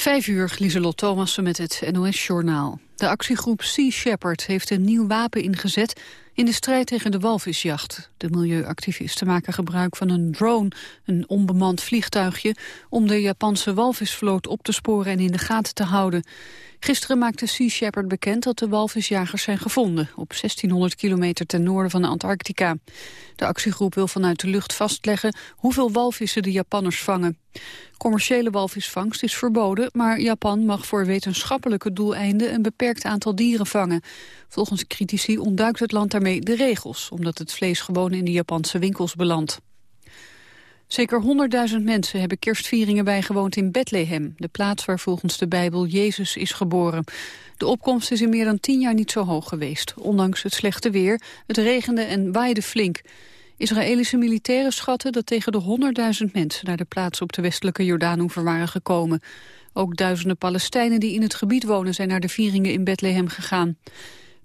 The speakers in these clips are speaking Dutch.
Vijf uur, Lieselot Thomassen met het NOS-journaal. De actiegroep Sea Shepherd heeft een nieuw wapen ingezet in de strijd tegen de walvisjacht. De milieuactivisten maken gebruik van een drone, een onbemand vliegtuigje... om de Japanse walvisvloot op te sporen en in de gaten te houden. Gisteren maakte Sea Shepherd bekend dat de walvisjagers zijn gevonden... op 1600 kilometer ten noorden van Antarctica. De actiegroep wil vanuit de lucht vastleggen hoeveel walvissen de Japanners vangen. Commerciële walvisvangst is verboden, maar Japan mag voor wetenschappelijke doeleinden een beperkt aantal dieren vangen. Volgens critici ontduikt het land daarmee de regels, omdat het vlees gewoon in de Japanse winkels belandt. Zeker 100.000 mensen hebben kerstvieringen bijgewoond in Bethlehem, de plaats waar volgens de Bijbel Jezus is geboren. De opkomst is in meer dan tien jaar niet zo hoog geweest, ondanks het slechte weer. Het regende en waaide flink. Israëlische militairen schatten dat tegen de 100.000 mensen naar de plaats op de westelijke Jordaanoever waren gekomen. Ook duizenden Palestijnen die in het gebied wonen zijn naar de vieringen in Bethlehem gegaan.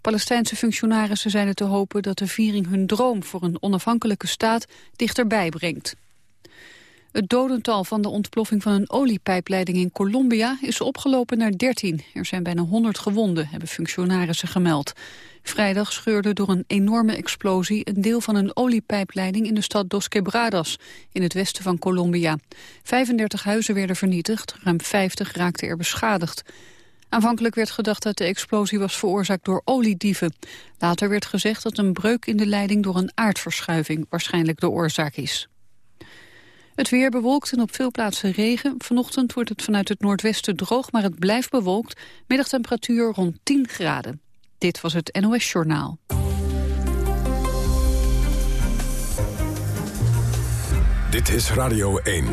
Palestijnse functionarissen zijn er te hopen dat de viering hun droom voor een onafhankelijke staat dichterbij brengt. Het dodental van de ontploffing van een oliepijpleiding in Colombia is opgelopen naar 13. Er zijn bijna 100 gewonden, hebben functionarissen gemeld. Vrijdag scheurde door een enorme explosie een deel van een oliepijpleiding in de stad Dos Quebradas, in het westen van Colombia. 35 huizen werden vernietigd, ruim 50 raakten er beschadigd. Aanvankelijk werd gedacht dat de explosie was veroorzaakt door oliedieven. Later werd gezegd dat een breuk in de leiding door een aardverschuiving waarschijnlijk de oorzaak is. Het weer bewolkt en op veel plaatsen regen. Vanochtend wordt het vanuit het noordwesten droog, maar het blijft bewolkt. Middagtemperatuur rond 10 graden. Dit was het NOS Journaal. Dit is Radio 1.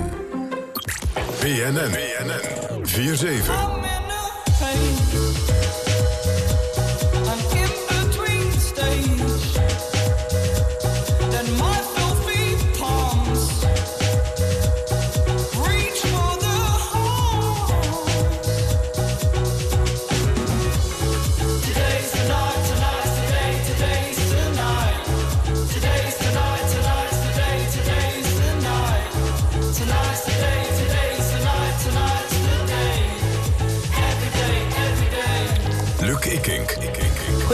BNN. BNN. 4-7.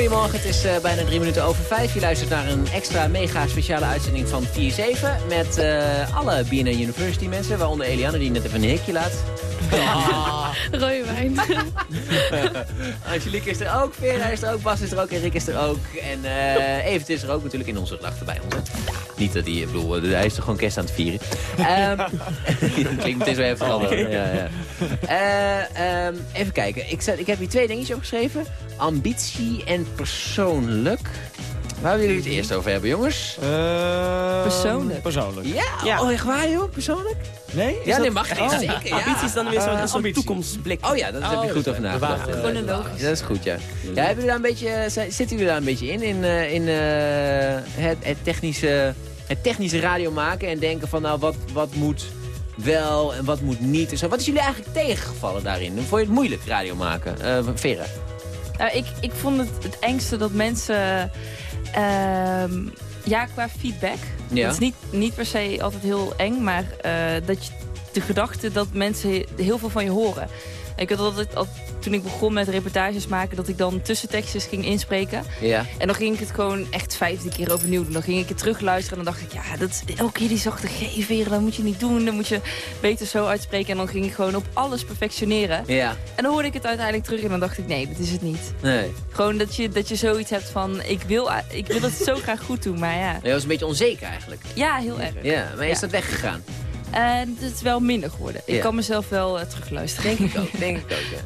Goedemorgen, het is uh, bijna drie minuten over vijf. Je luistert naar een extra mega speciale uitzending van 4-7... met uh, alle BNN University mensen, waaronder Eliane die net even een hikje laat. Ah. Rode wijn. Angelique is er ook, Vera is er ook, Bas is er ook, Erik is er ook. En uh, Evert is er ook natuurlijk in onze gedachten bij ons. Niet dat hij, ik bedoel, hij is er gewoon kerst aan het vieren. Um, klinkt meteen zo even veranderen. Ja, ja. Uh, um, even kijken, ik, zet, ik heb hier twee dingetjes opgeschreven. Ambitie en persoonlijk. Waar willen jullie het eerst over hebben, jongens? Uh, persoonlijk. Persoonlijk. Ja? ja? Oh, echt waar, joh? Persoonlijk? Nee? ja, dat... nee, mag niet. Oh. Zeker, ja. Ambitie is dan weer zo'n uh, zo toekomstblik. Oh ja, dat oh, heb je goed over nagedacht. Dat is goed, ja. ja hebben jullie daar een beetje, zitten jullie daar een beetje in? In, uh, in uh, het, het, technische, het technische radio maken en denken van, nou, wat, wat moet wel en wat moet niet en zo. Wat is jullie eigenlijk tegengevallen daarin? Vond je het moeilijk, radio maken? Uh, Vera? Nou, ik, ik vond het het engste dat mensen... Uh, ja, qua feedback. Ja. Dat is niet, niet per se altijd heel eng, maar uh, dat je, de gedachte dat mensen heel veel van je horen. Ik had altijd, al, toen ik begon met reportages maken, dat ik dan tussentekstjes ging inspreken. Ja. En dan ging ik het gewoon echt vijfde keer overnieuw doen. Dan ging ik het terugluisteren en dan dacht ik, ja, dat, elke keer die zachte G veren, dat moet je niet doen. Dan moet je beter zo uitspreken. En dan ging ik gewoon op alles perfectioneren. Ja. En dan hoorde ik het uiteindelijk terug en dan dacht ik, nee, dat is het niet. Nee. Gewoon dat je, dat je zoiets hebt van, ik wil, ik wil het zo graag goed doen, maar ja. Je was een beetje onzeker eigenlijk. Ja, heel erg. Ja, maar is ja. dat weggegaan? En het is wel minder geworden. Ik kan mezelf wel uh, terugluisteren. Denk ik ook, denk ik ook, ja.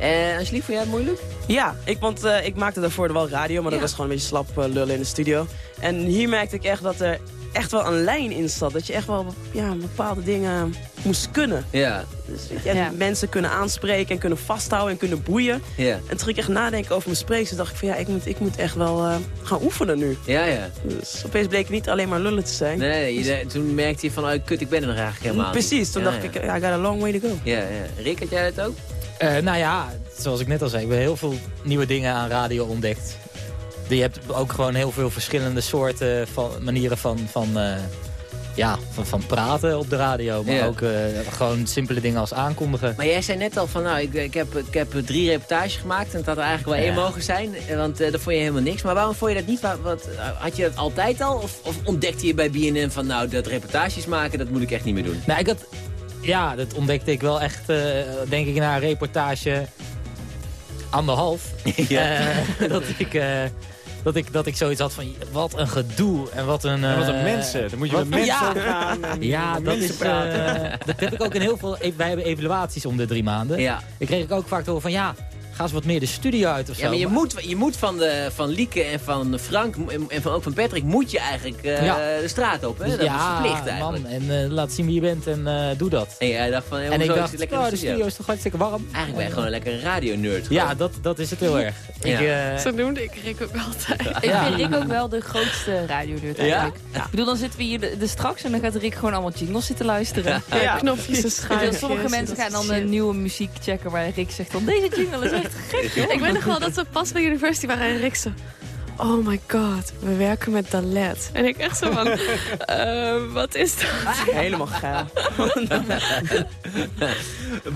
Uh, Angelique, vond jij het moeilijk? Ja, ik, want uh, ik maakte daarvoor wel radio, maar dat was gewoon een beetje slap uh, lullen in de studio. En hier merkte ik echt dat er echt wel een lijn in zat. Dat je echt wel ja, bepaalde dingen moest kunnen. Ja. Dus, en ja. mensen kunnen aanspreken en kunnen vasthouden en kunnen boeien. Ja. En toen ik echt nadenken over mijn spreeks, dacht ik van ja, ik moet, ik moet echt wel uh, gaan oefenen nu. Ja, ja. Dus opeens bleek het niet alleen maar lullen te zijn. Nee, je, toen merkte je van, oh, kut, ik ben er nog eigenlijk helemaal Precies, toen ja, dacht ik, I got a long way to go. Ja, ja. Rick, had jij dat ook? Uh, nou ja, zoals ik net al zei, ik heb heel veel nieuwe dingen aan radio ontdekt. Je hebt ook gewoon heel veel verschillende soorten van manieren van, van uh, ja, van, van praten op de radio. Maar ook gewoon simpele dingen als aankondigen. Maar jij zei net al van, nou, ik, ik, heb, ik heb drie reportages gemaakt. En het had er eigenlijk wel één mogen zijn. Want uh, daar vond je helemaal niks. Maar waarom vond je dat niet? Wat, had je dat altijd al? Of, of ontdekte je bij BNN van, nou, dat reportages maken, dat moet ik echt niet meer doen? Nou, ik had, ja, dat ontdekte ik wel echt, denk ik, na een reportage anderhalf. Ja. dat ik dat ik, dat ik zoiets had van, wat een gedoe en wat een... en wat een eh, mensen, dan moet je met mensen gaan en Ja, dat is... Uh, dat heb ik ook in heel veel... Wij hebben evaluaties om de drie maanden. Ja. Ik kreeg ik ook vaak door van, ja, ga eens wat meer de studio uit of zo. Ja, maar je moet, je moet van, de, van Lieke en van Frank en van, ook van Patrick moet je eigenlijk uh, de straat op. Hè? Dus dat ja, is verplicht eigenlijk. Man, en uh, laat zien wie je bent en uh, doe dat. En jij dacht van, en ik dacht, lekker oh, de studio is toch hartstikke warm. Eigenlijk ben je gewoon een lekkere radio-nerd. Ja, dat, dat is het heel erg. Ja. Ik, Zo noemde ik Rick ook altijd. Ik vind Rick ook wel de grootste radio-nerd eigenlijk. Ja? Ik bedoel, dan zitten we hier de, de, straks en dan gaat Rick gewoon allemaal jingles zitten luisteren. Ja, knopjes te schuiven. Sommige mensen gaan dan een nieuwe muziek checken waar Rick zegt dan, deze jingle is echt gek ik weet nog wel dat ze pas bij University waren en Rick zo... Oh my god, we werken met Dalet. En ik echt zo van, uh, wat is dat? Helemaal gaaf.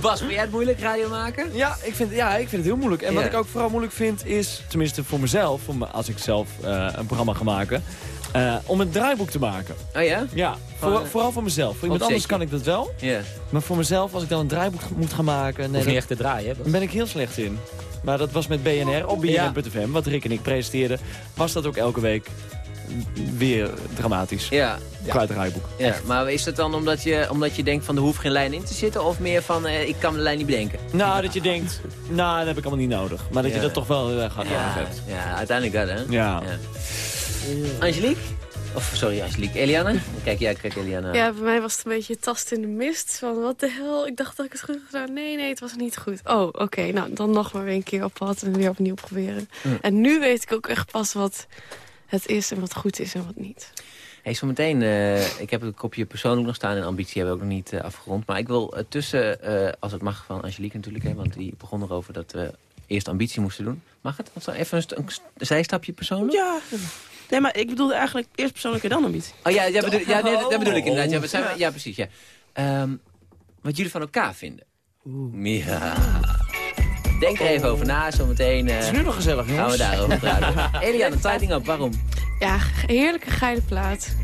Bas, vind jij het moeilijk radio maken? Ja, ik vind, ja, ik vind het heel moeilijk. En wat ik ook vooral moeilijk vind is, tenminste voor mezelf, als ik zelf uh, een programma ga maken... Uh, om een draaiboek te maken. Oh ja? Ja, voor, vooral voor mezelf. Voor iemand anders kan ik dat wel. Ja. Maar voor mezelf, als ik dan een draaiboek moet gaan maken... Nee, niet echt te draaien. Dan ben ik heel slecht in. Maar dat was met BNR op BNR.fm, wat Rick en ik presenteerden. Was dat ook elke week weer dramatisch. Ja. Qua draaiboek. Ja, maar is het dan omdat je, omdat je denkt van er hoeft geen lijn in te zitten? Of meer van eh, ik kan de lijn niet bedenken? Nou, dat je denkt, nou dat heb ik allemaal niet nodig. Maar dat je dat toch wel heel erg hard ja. hebt. Ja, uiteindelijk dat hè? Ja. Angelique? Of sorry, Angelique. Eliane? Kijk, ja, kijk Eliane. Ja, bij mij was het een beetje tast in de mist. Van wat de hel, ik dacht dat ik het goed had gedaan. Nee, nee, het was niet goed. Oh, oké, nou dan nog maar weer een keer op pad en weer opnieuw proberen. En nu weet ik ook echt pas wat het is en wat goed is en wat niet. Hey, zometeen, uh, ik heb het kopje persoonlijk nog staan en ambitie hebben we ook nog niet uh, afgerond. Maar ik wil uh, tussen, als het mag van Angelique natuurlijk, hè, want die begon erover dat we eerst ambitie moesten doen. Mag het? Even een, een, een zijstapje persoonlijk? Ja. Nee, maar ik bedoelde eigenlijk eerst persoonlijk en dan ambitie. Oh ja, ja, bedoel, ja nee, dat bedoel ik inderdaad. Ja, we zijn, ja precies. Ja. Um, wat jullie van elkaar vinden. Oeh. Ja. Denk er even over na, zometeen. Uh, het is nu nog gezellig, jongens. Gaan we daarover praten. Eliane, Tighting Up, waarom? Ja, heerlijke geile plaat.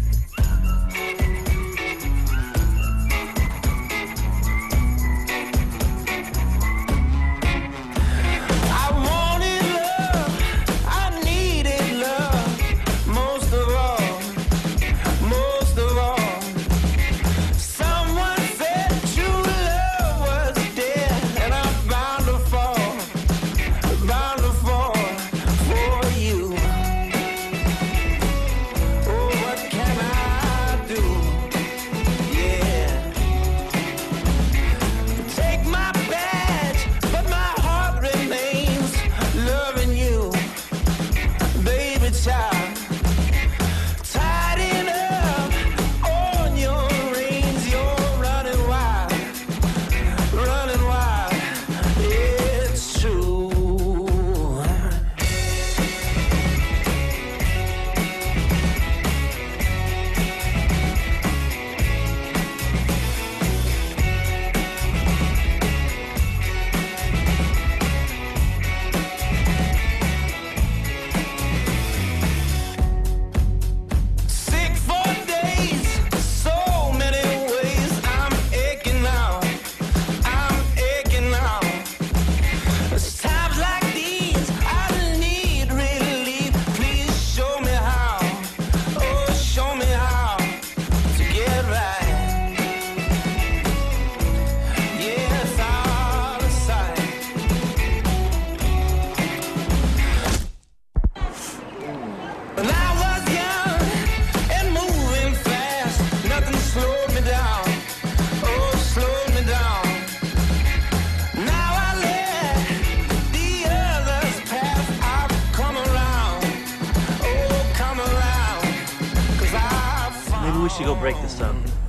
should go break this up.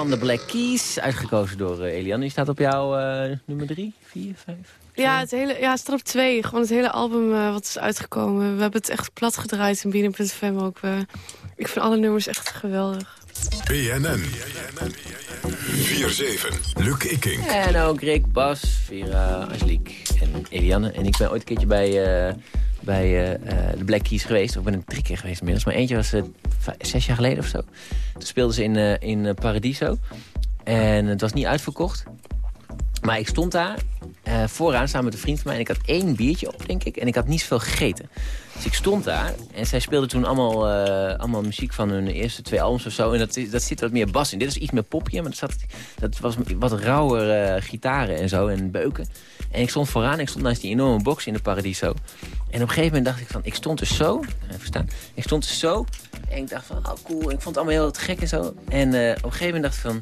Van de Black Keys. Uitgekozen door uh, Eliane. Die staat op jouw uh, nummer drie, vier, vijf? Ja, het, hele, ja, het staat op twee. Gewoon het hele album uh, wat is uitgekomen. We hebben het echt plat gedraaid in Binnen.fm ook. ik vind alle nummers echt geweldig. BNN. 4-7. Luc Ikking. En ook Rick, Bas, Vera, Angelique en Eliane. En ik ben ooit een keertje bij, uh, bij uh, de Black Keys geweest. Ik ben een drie keer geweest inmiddels. Maar eentje was uh, zes jaar geleden of zo. Toen speelden ze in, in Paradiso. En het was niet uitverkocht. Maar ik stond daar uh, vooraan samen met een vriend van mij. En ik had één biertje op, denk ik. En ik had niet zoveel gegeten. Dus ik stond daar. En zij speelden toen allemaal, uh, allemaal muziek van hun eerste twee albums of zo. En dat, dat zit wat meer bas in. Dit is iets meer popje. Maar dat, zat, dat was wat rauwer uh, gitaren en zo. En beuken. En ik stond vooraan. Ik stond naast die enorme box in de Paradiso. En op een gegeven moment dacht ik van... Ik stond dus zo. Even staan. Ik stond dus zo. En ik dacht van, oh cool. En ik vond het allemaal heel gek en zo. En op een gegeven moment dacht ik van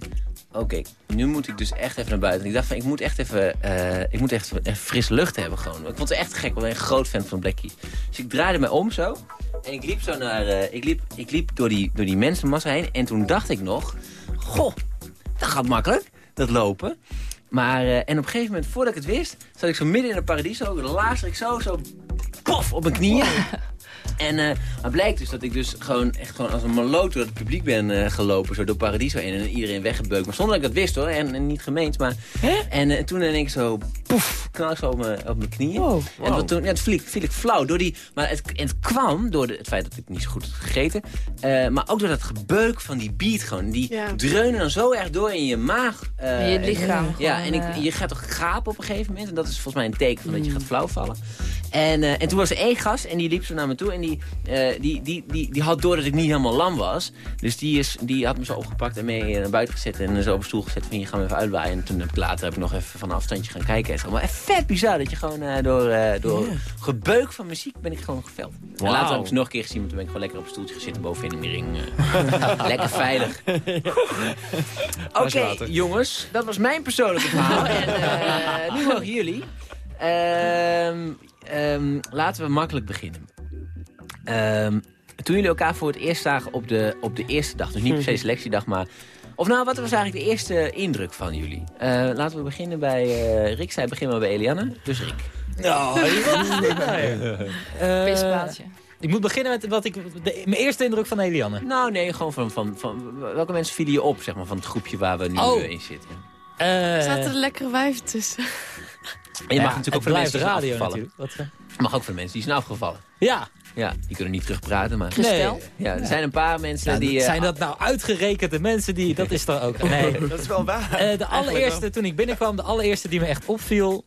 oké, nu moet ik dus echt even naar buiten. ik dacht van, ik moet echt even, uh, ik moet echt, fris lucht hebben gewoon. Ik vond het echt gek, ik ben een groot fan van Blackie. Dus ik draaide me om zo. En ik liep zo naar, uh, ik liep, ik liep door die, door die mensenmassa heen. En toen dacht ik nog, goh, dat gaat makkelijk, dat lopen. Maar, en op een gegeven moment, voordat ik het wist, zat ik zo midden in een paradiso. Laatste ik zo, zo, pof, op mijn knieën. En uh, maar blijkt dus dat ik dus gewoon echt gewoon als een maloot door het publiek ben uh, gelopen. Zo door Paradiso heen en iedereen weggebeukt. Maar zonder dat ik dat wist hoor. En, en niet gemeend. Maar, en uh, toen denk ik zo, poef, knal ik zo op mijn, op mijn knieën. Wow, wow. En toen, ja, toen viel, ik, viel ik flauw. Door die, maar het, het kwam door de, het feit dat ik niet zo goed had gegeten. maar ook door dat gebeuk van die beat gewoon. Die ja. dreunen dan zo erg door in je maag. in je lichaam. ja, en ik, je gaat toch gapen op een gegeven moment. En dat is volgens mij een teken van dat je gaat flauwvallen. En, uh, en toen was er één gast en die liep zo naar me toe. En die, uh, die, die, die, die had door dat ik niet helemaal lam was. Dus die, is, die had me zo opgepakt en mee naar buiten gezet. En zo op een stoel gezet van je gaan we even uitwaaien. En toen heb ik later heb ik nog even van een afstandje gaan kijken. En zo. Maar vet bizar dat je gewoon uh, door, door yeah. gebeuk van muziek ben ik gewoon geveld. Wow. En later heb ik ze nog een keer gezien. Maar toen ben ik gewoon lekker op een stoeltje gezeten bovenin in de ring. lekker veilig. Oké okay, jongens, dat was mijn persoonlijke verhaal. en nu mogen jullie... Ehm um, laten we makkelijk beginnen. Um, toen jullie elkaar voor het eerst zagen op de, op de eerste dag, dus niet per se selectiedag, maar... Of nou, wat was eigenlijk de eerste indruk van jullie? Uh, laten we beginnen bij uh, Rick. Zij beginnen bij Eliane, dus Rick. Oh, uh, ik moet beginnen met wat ik, de, mijn eerste indruk van Eliane. Nou nee, gewoon van, van, van welke mensen vielen je op, zeg maar, van het groepje waar we nu oh. in zitten. Er zaten er lekkere wijven tussen. En je mag natuurlijk ook voor de mensen radio afgevallen. Wat, uh... Je mag ook voor de mensen die zijn afgevallen. Ja. Ja, die kunnen niet terugpraten, maar... Nee. Ja, er zijn een paar mensen die... Uh, zijn dat nou uitgerekende mensen die... Dat is toch ook... Nee. dat is wel waar. Uh, de allereerste, toen ik binnenkwam, de allereerste die me echt opviel...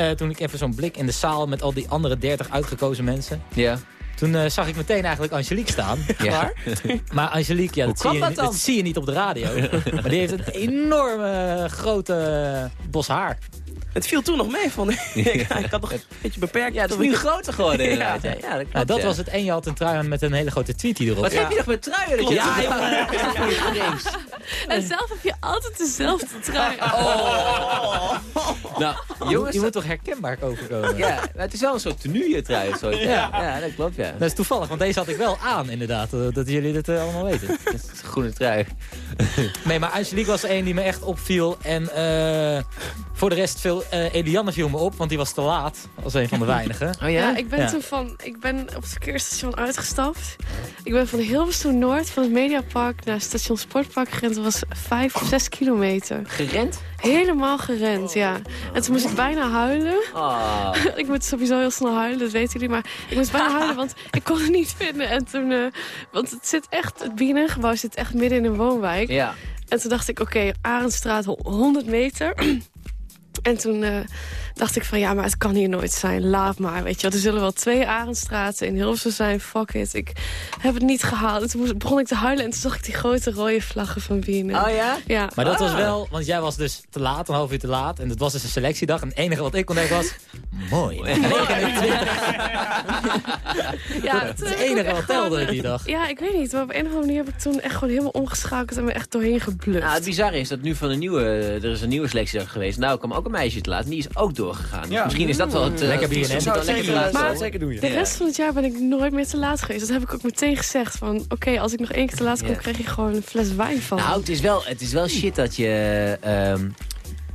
Uh, toen ik even zo'n blik in de zaal met al die andere 30 uitgekozen mensen... Ja. Toen uh, zag ik meteen eigenlijk Angelique staan. Ja. maar Angelique, ja, dat, zie je, dat, dat, zie je, niet op de radio. maar die heeft een enorme grote bos haar. Het viel toen nog mee, vond ik. ik had nog een beetje beperkt. Ja, het is nu groter geworden inderdaad. Ja, ja, dat, klopt, dat was het. En je had een trui met een hele grote tweetie erop. Wat heb je nog met truien? Dat je ja, ja. En zelf heb je altijd dezelfde trui. Oh. Nou, jongens... Je moet toch herkenbaar overkomen? Ja, het is wel een soort tenue trui. Zo. Ja. ja, dat klopt, ja. Dat is toevallig, want deze had ik wel aan, inderdaad. Dat jullie dit uh, allemaal weten. Dat is een groene trui. Nee, maar Angelique was een die me echt opviel. En uh, voor de rest veel uh, Eliane viel me op, want die was te laat. Als een van de weinigen. Oh ja? ja ik ben ja. toen van... Ik ben op het verkeersstation uitgestapt. Ik ben van Hilversum Noord, van het Mediapark naar station Sportpark gerend. Dat was vijf of zes kilometer. Gerend? Helemaal gerend, ja. En toen moest ik bijna huilen. Oh. ik moet sowieso heel snel huilen, dat weten jullie. Maar ik moest bijna huilen, want ik kon het niet vinden. En toen... Uh, want het zit echt... Het BNN-gebouw zit echt midden in een woonwijk. Ja. En toen dacht ik, oké, okay, Arendstraat 100 meter... En toen uh, dacht ik van, ja, maar het kan hier nooit zijn. Laat maar, weet je Er zullen wel twee Arendstraten in Hilversum zijn. Fuck it. Ik heb het niet gehaald. En toen begon ik te huilen en toen zag ik die grote rode vlaggen van Bienen. Oh ja? Ja. Maar dat was ah. wel, want jij was dus te laat, een half uur te laat. En het was dus een selectiedag. En het enige wat ik kon denken was, mooi. ja, dat is het enige wat telde die dag. Ja, ik weet niet. Maar op een of andere manier heb ik toen echt gewoon helemaal omgeschakeld en me echt doorheen gebluft. Nou, het bizarre is dat nu van een nieuwe, er is een nieuwe selectiedag geweest. Nou, kwam ook een meisje te laat. En die is ook doorgegaan. Dus misschien is dat wel het... Uh, lekker BNN. Zou lekker maar zeker doen, De rest van het jaar ben ik nooit meer te laat geweest. Dat heb ik ook meteen gezegd. Van oké, als ik nog één keer te laat kom, krijg je gewoon een fles wijn van. Nou, het is wel, het is wel shit dat je... Uh,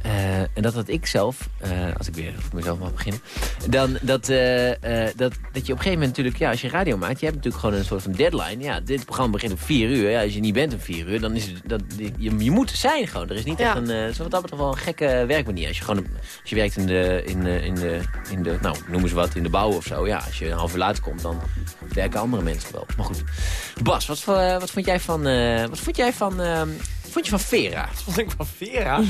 uh, en dat had ik zelf, uh, als ik weer voor mezelf mag beginnen... Dan, dat, uh, dat, dat je op een gegeven moment natuurlijk, ja, als je radio maakt... je hebt natuurlijk gewoon een soort van deadline. Ja, dit programma begint om vier uur. Ja, als je niet bent om vier uur, dan is het... Dat, je, je moet zijn gewoon. Er is niet ja. echt een... zo wat dat wel een gekke werkmanier. Als je gewoon als je werkt in de, in, in de, in de... Nou, noem eens wat, in de bouw of zo. Ja, als je een half uur later komt, dan werken andere mensen wel. Maar goed. Bas, wat, wat vond jij van... wat vond jij van vond je van Vera? Wat vond ik van Vera?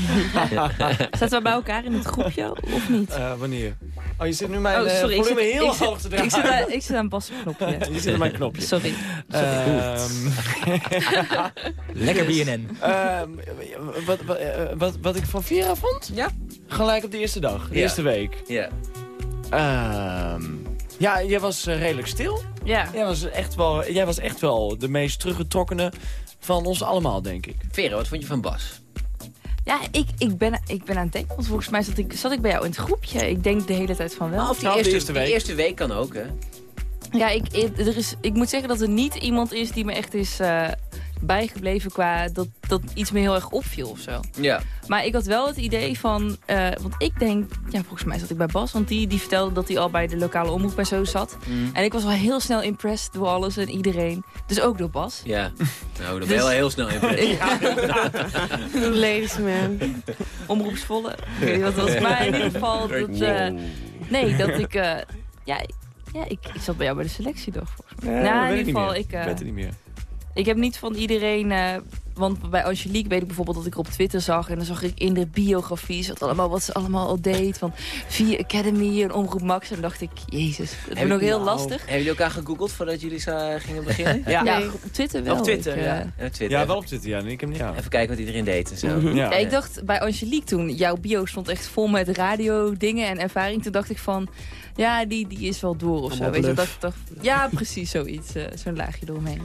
Zaten we bij elkaar in het groepje, of niet? Uh, wanneer? Oh, je zit nu mijn oh, sorry, uh, volume heel hoog te draaien. Ik zit, aan, ik zit aan Bas' knopje. je zit aan mijn knopje. Sorry. sorry. Um, Lekker BNN. Um, wat, wat, wat, wat ik van Vera vond? Ja. Gelijk op de eerste dag, de ja. eerste week. Ja. Um, ja, jij was uh, redelijk stil. Ja. Jij was, echt wel, jij was echt wel de meest teruggetrokkene van ons allemaal, denk ik. Vera, wat vond je van Bas? Ja, ik, ik, ben, ik ben aan het denken, want volgens mij zat ik, zat ik bij jou in het groepje. Ik denk de hele tijd van wel. of die, nou, eerste, eerste week. Die eerste week kan ook, hè? Ja, ik, er is, ik moet zeggen dat er niet iemand is die me echt is... Uh, bijgebleven qua dat, dat iets me heel erg opviel of zo. Ja. Maar ik had wel het idee van, uh, want ik denk, ja volgens mij zat ik bij Bas, want die, die vertelde dat hij al bij de lokale omroep bij zo zat. Mm. En ik was wel heel snel impressed door alles en iedereen. Dus ook door Bas. Ja, nou dan ben je wel heel snel impressed. Ladies man. Omroepsvolle, ik weet niet wat was. Maar in ieder geval, dat, uh, nee, dat ik, uh, ja, ja ik, ik zat bij jou bij de selectie toch volgens mij. Ja, nou, in ieder geval, ik... ik weet het niet meer. Ik heb niet van iedereen... Uh, want bij Angelique weet ik bijvoorbeeld dat ik op Twitter zag... en dan zag ik in de biografie wat, allemaal, wat ze allemaal al deed... van Via Academy en Omroep Max. En dan dacht ik, jezus, het is nog heel nou, lastig. Hebben jullie elkaar gegoogeld voordat jullie zo gingen beginnen? ja. ja, op Twitter wel. Op Twitter, ik, ja. Uh. Twitter. ja. wel op Twitter, ja. Ik heb, ja. Even kijken wat iedereen deed en zo. Mm -hmm. ja. ik dacht bij Angelique toen... jouw bio stond echt vol met radio dingen en ervaring. Toen dacht ik van... Ja, die, die is wel door of zo. Weet je, dat, dat, ja, precies zoiets. Uh, Zo'n laagje doorheen.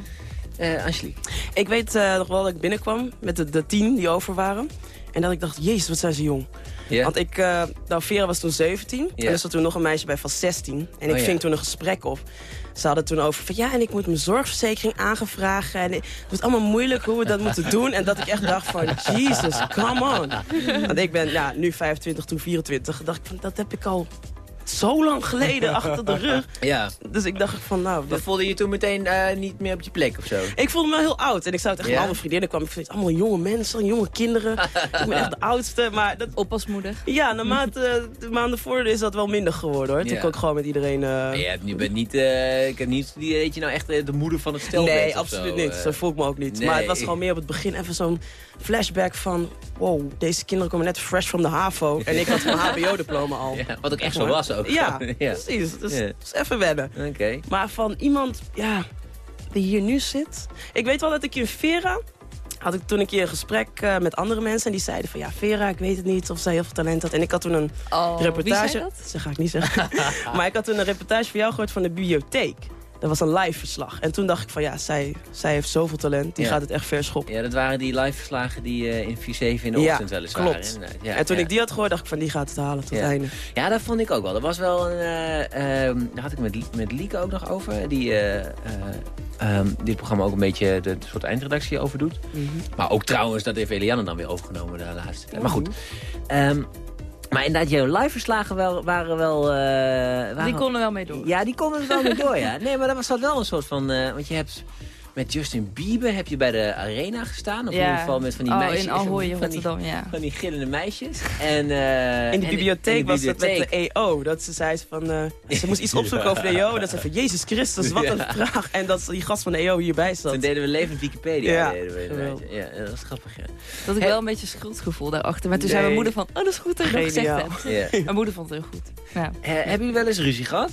Uh, Angelique? Ik weet uh, nog wel dat ik binnenkwam met de, de tien die over waren. En dat ik dacht, jezus, wat zijn ze jong. Yeah. Want ik, uh, nou, Vera was toen 17. Yeah. En er zat toen nog een meisje bij van 16. En ik oh, ving toen een gesprek op. Ze hadden toen over van ja, en ik moet mijn zorgverzekering aangevragen. En het wordt allemaal moeilijk hoe we dat moeten doen. En dat ik echt dacht van, Jesus, come on. Want ik ben ja, nu 25, toen 24. dacht ik van, dat heb ik al zo lang geleden achter de rug. Ja. Dus ik dacht van nou... Dat... voelde je toen meteen uh, niet meer op je plek of zo? Ik voelde me heel oud. En ik zou tegen ja? alle vriendinnen kwam. Ik vind het allemaal jonge mensen, jonge kinderen. ik ben echt de oudste. Maar dat... Oppasmoeder. Ja, naarmate de maanden voor is dat wel minder geworden hoor. Toen ja. ik ook gewoon met iedereen... Uh... je, bent niet... Uh, ik heb niet die dat je nou echt de moeder van het stel nee, bent Nee, absoluut niet. Zo voel ik me ook niet. Nee. Maar het was gewoon meer op het begin even zo'n flashback van... Wow, deze kinderen komen net fresh from de HAVO. En ik had mijn HBO-diploma al. Ja, wat ook echt zo was ook. Ja, ja. precies. Dus, yeah. dus even wennen. Okay. Maar van iemand ja, die hier nu zit... Ik weet wel dat ik in Vera... had ik toen een keer een gesprek uh, met andere mensen... en die zeiden van ja, Vera, ik weet het niet of zij heel veel talent had. En ik had toen een oh, reportage... dat? dat ga ik niet zeggen. maar ik had toen een reportage van jou gehoord van de bibliotheek. Dat was een live verslag. En toen dacht ik van ja, zij, zij heeft zoveel talent. Die ja. gaat het echt verschoppen. Ja, dat waren die live verslagen die uh, in 4-7 in de ochtend wel eens klopt. waren. Ja, en toen ik die had gehoord, dacht ik van die gaat het halen tot het einde. Ja, dat vond ik ook wel. Dat was wel een... Uh, um, daar had ik met, met Lieke ook nog over. Die uh, um, dit programma ook een beetje de, de soort eindredactie over doet. Mm -hmm. Maar ook trouwens, dat heeft Eliane dan weer overgenomen de laatste tijd. Maar goed. Um, maar inderdaad, jouw live-verslagen wel, waren wel... Uh, waren die konden wel mee door. Ja, die konden er wel mee door, ja. Nee, maar dat was wel een soort van... Uh, want je hebt met Justin Bieber heb je bij de arena gestaan. Of ja. in ieder geval met van die oh, meisjes. in Ahoy, van Rotterdam, die, ja. Van die gillende meisjes. En, uh, in de bibliotheek in was het met de EO. Dat ze zei van... Uh, ze moest iets opzoeken over de EO. Dat ze van, Jezus Christus, wat een vraag. En dat die gast van de EO hierbij zat. Toen deden we levend Wikipedia. Ja, deden we, ja dat was grappig, ja. Dat ik wel een beetje schuldgevoel daarachter. Maar toen nee. zei mijn moeder van, oh dat is goed dat je dat gezegd hebt. Ja. Mijn moeder vond het heel goed. Ja. hebben jullie wel eens ruzie gehad?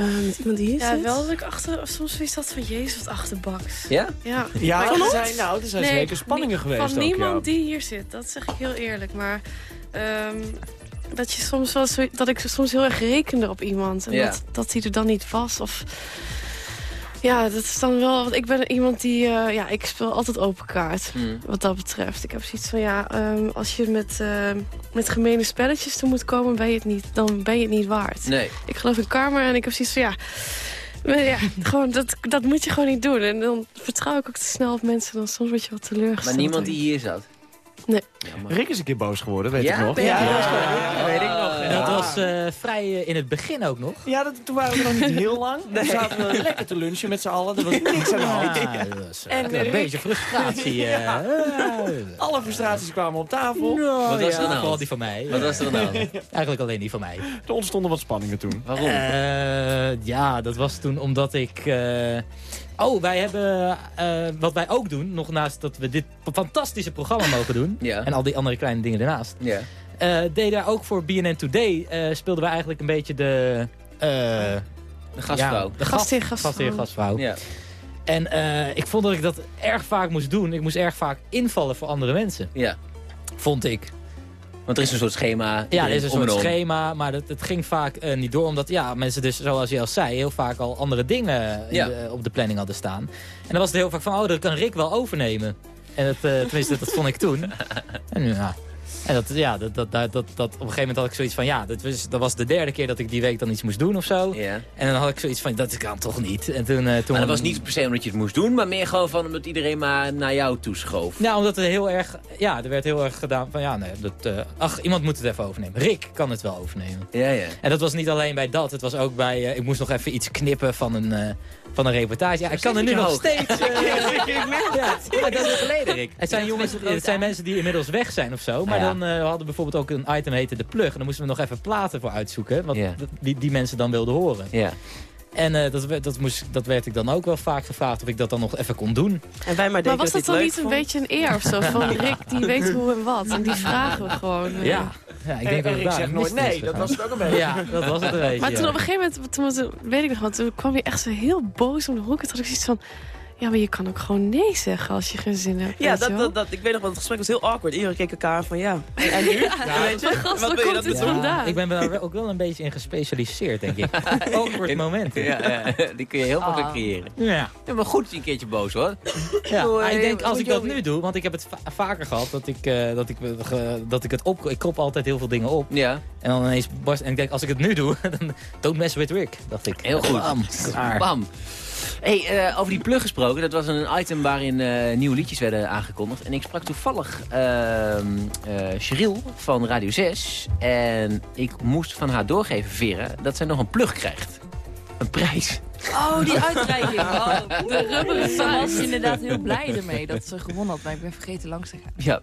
Uh, met iemand die hier ja, zit? wel dat ik achter, soms is dat van Jezus wat achterbaks. Ja? Ja, ja er zijn, nou, er zijn nee, zeker spanningen geweest Van ook, niemand ja. die hier zit, dat zeg ik heel eerlijk. Maar um, dat, je soms wel zo, dat ik soms heel erg rekende op iemand. En ja. dat, dat hij er dan niet was. Of Ja, dat is dan wel... Want ik ben iemand die... Uh, ja, ik speel altijd open kaart. Hmm. Wat dat betreft. Ik heb zoiets van... Ja, um, als je met, uh, met gemene spelletjes te moet komen... Ben je het niet, dan ben je het niet waard. Nee. Ik geloof in karma en ik heb zoiets van... Ja, ja, gewoon, dat, dat moet je gewoon niet doen. En dan vertrouw ik ook te snel op mensen. Dan soms word je wat teleurgesteld. Maar niemand die hier zat? Nee. Rick is een keer boos geworden, weet ik nog. Ja, ja, weet ik dat was uh, vrij uh, in het begin ook nog. Ja, dat, toen waren we nog niet heel lang. Nee. We zaten we lekker te lunchen met z'n allen. Er was niks aan de hand. Ja, dat was, uh, en, een beetje frustratie. ja. Alle frustraties kwamen op tafel. No, wat was er nou? Vooral die van mij. Wat was er nou? Eigenlijk alleen die van mij. Er ontstonden wat spanningen toen. Waarom? ja, dat was toen omdat ik... Oh, wij hebben, uh, wat wij ook doen, nog naast dat we dit fantastische programma mogen doen. Ja. En al die andere kleine dingen ernaast. Ja. Uh, deed daar ook voor BNN Today, uh, speelden we eigenlijk een beetje de... de gastvrouw. Ja, de gastheer, gastvrouw. Gastheer, gastvrouw. Ja. En ik vond dat ik dat erg vaak moest doen. Ik moest erg vaak invallen voor andere mensen. Ja. Vond ik. Want er is een soort schema. Ja, er is een soort schema, maar het, het ging vaak uh, niet door. Omdat ja, mensen dus, zoals je al zei, heel vaak al andere dingen ja. de, op de planning hadden staan. En dan was het heel vaak van, oh, dat kan Rick wel overnemen. En dat, uh, tenminste, dat vond ik toen. En nu, ja, en dat, ja, dat, dat, dat, dat, op een gegeven moment had ik zoiets van... ja, dat was, dat was de derde keer dat ik die week dan iets moest doen of zo. Ja. En dan had ik zoiets van, dat kan toch niet. En toen, uh, toen maar dat was niet per se omdat je het moest doen... maar meer gewoon van omdat iedereen maar naar jou toeschoof. Nou, omdat er heel erg... Ja, er werd heel erg gedaan van... ja, nee, dat, uh, ach, iemand moet het even overnemen. Rick kan het wel overnemen. Ja, ja. En dat was niet alleen bij dat. Het was ook bij... Uh, ik moest nog even iets knippen van een van een reportage. Ja, ik kan er nu nog steeds... Uh, ja, dat is geleden, Rick. Het zijn, jongens, het zijn mensen die inmiddels weg zijn of zo. Maar dan uh, hadden bijvoorbeeld ook een item heette De Plug. En dan moesten we nog even platen voor uitzoeken. Wat die, die mensen dan wilden horen. Ja. En uh, dat, dat, moest, dat werd ik dan ook wel vaak gevraagd of ik dat dan nog even kon doen. En wij maar, maar was dat, dan niet een beetje een eer of zo? Van Rick, die weet hoe en wat. En die vragen we gewoon. Uh. Ja. Ja, ik denk en, dat zegt nooit nee, dat was het ook een beetje. Ja, dat was het een beetje. Maar toen op een gegeven moment, toen, toen, weet ik nog wat, toen kwam hij echt zo heel boos om de hoek. En toen had ik zoiets van... Ja, maar je kan ook gewoon nee zeggen als je geen zin hebt. Ja, dat, dat, dat, ik weet nog wel, het gesprek was heel awkward. Iedereen keek elkaar van ja. En nu? Ja, weet je, gast, wat komt het vandaan? Ik ben daar ook wel een beetje in gespecialiseerd, denk ik. awkward momenten. Ja, ja, die kun je heel makkelijk ah. creëren. Ja. ja. Maar goed, een keertje boos hoor. Ja, maar ik denk als ik dat nu doe, want ik heb het vaker gehad dat ik, uh, dat ik, uh, dat ik het op... Ik kop altijd heel veel dingen op. Ja. En dan ineens barst... En ik denk, als ik het nu doe, dan don't mess with Rick, dacht ik. Heel goed. Bam. Bam. Hey, uh, over die plug gesproken. Dat was een item waarin uh, nieuwe liedjes werden aangekondigd. En ik sprak toevallig uh, Cheryl van Radio 6. En ik moest van haar doorgeven, Vera, dat zij nog een plug krijgt. Een prijs. Oh, die uitreiking. Oh, de rubberen was inderdaad heel blij ermee dat ze gewonnen had. Maar ik ben vergeten langs te gaan. Ja.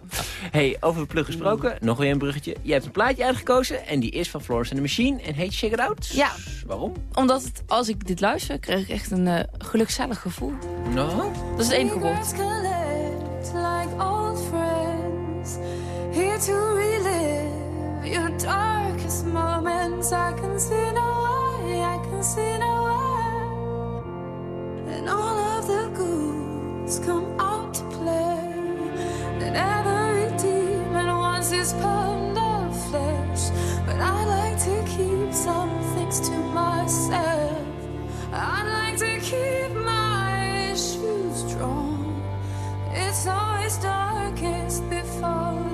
Hey, over de plug gesproken. Nog weer een bruggetje. Je hebt een plaatje uitgekozen. En die is van Florence and the Machine. En heet Shake It Out. Ja. Waarom? Omdat het, als ik dit luister, krijg ik echt een uh, gelukzalig gevoel. No? Dat is het enige woord. Here to relive your darkest moments. I can see no way, I can see no and all of the ghouls come out to play. And every demon wants his pound of flesh, but I like to keep some things to myself. I like to keep my shoes strong. It's always darkest before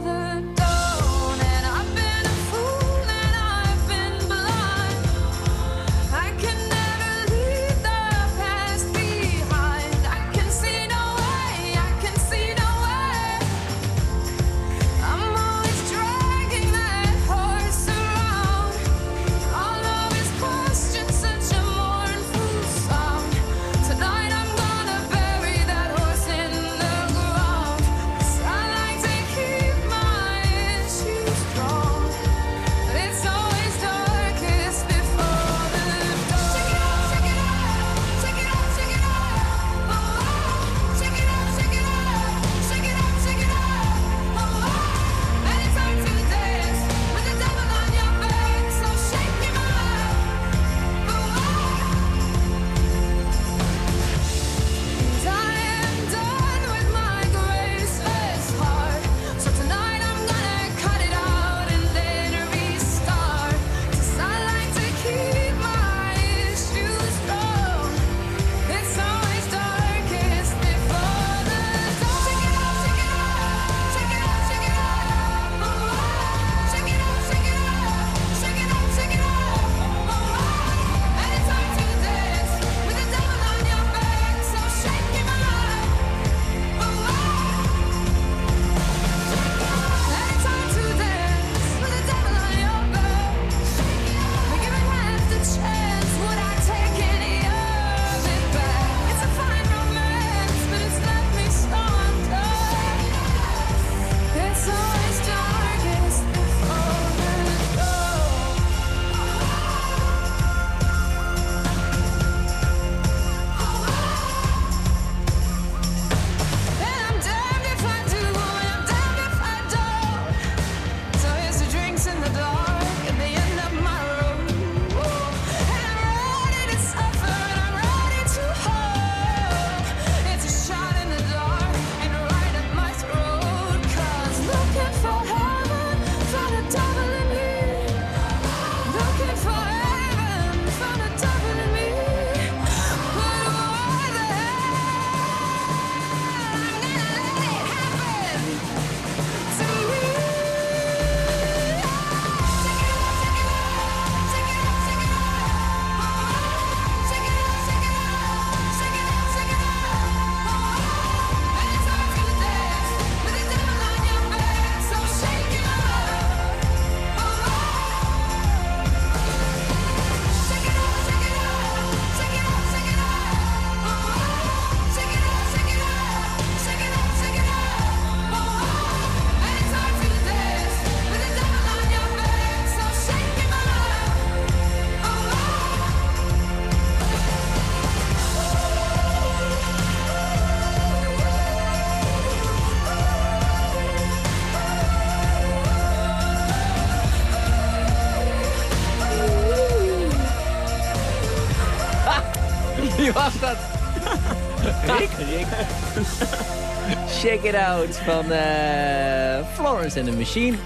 Check it out van uh, Florence and the Machine.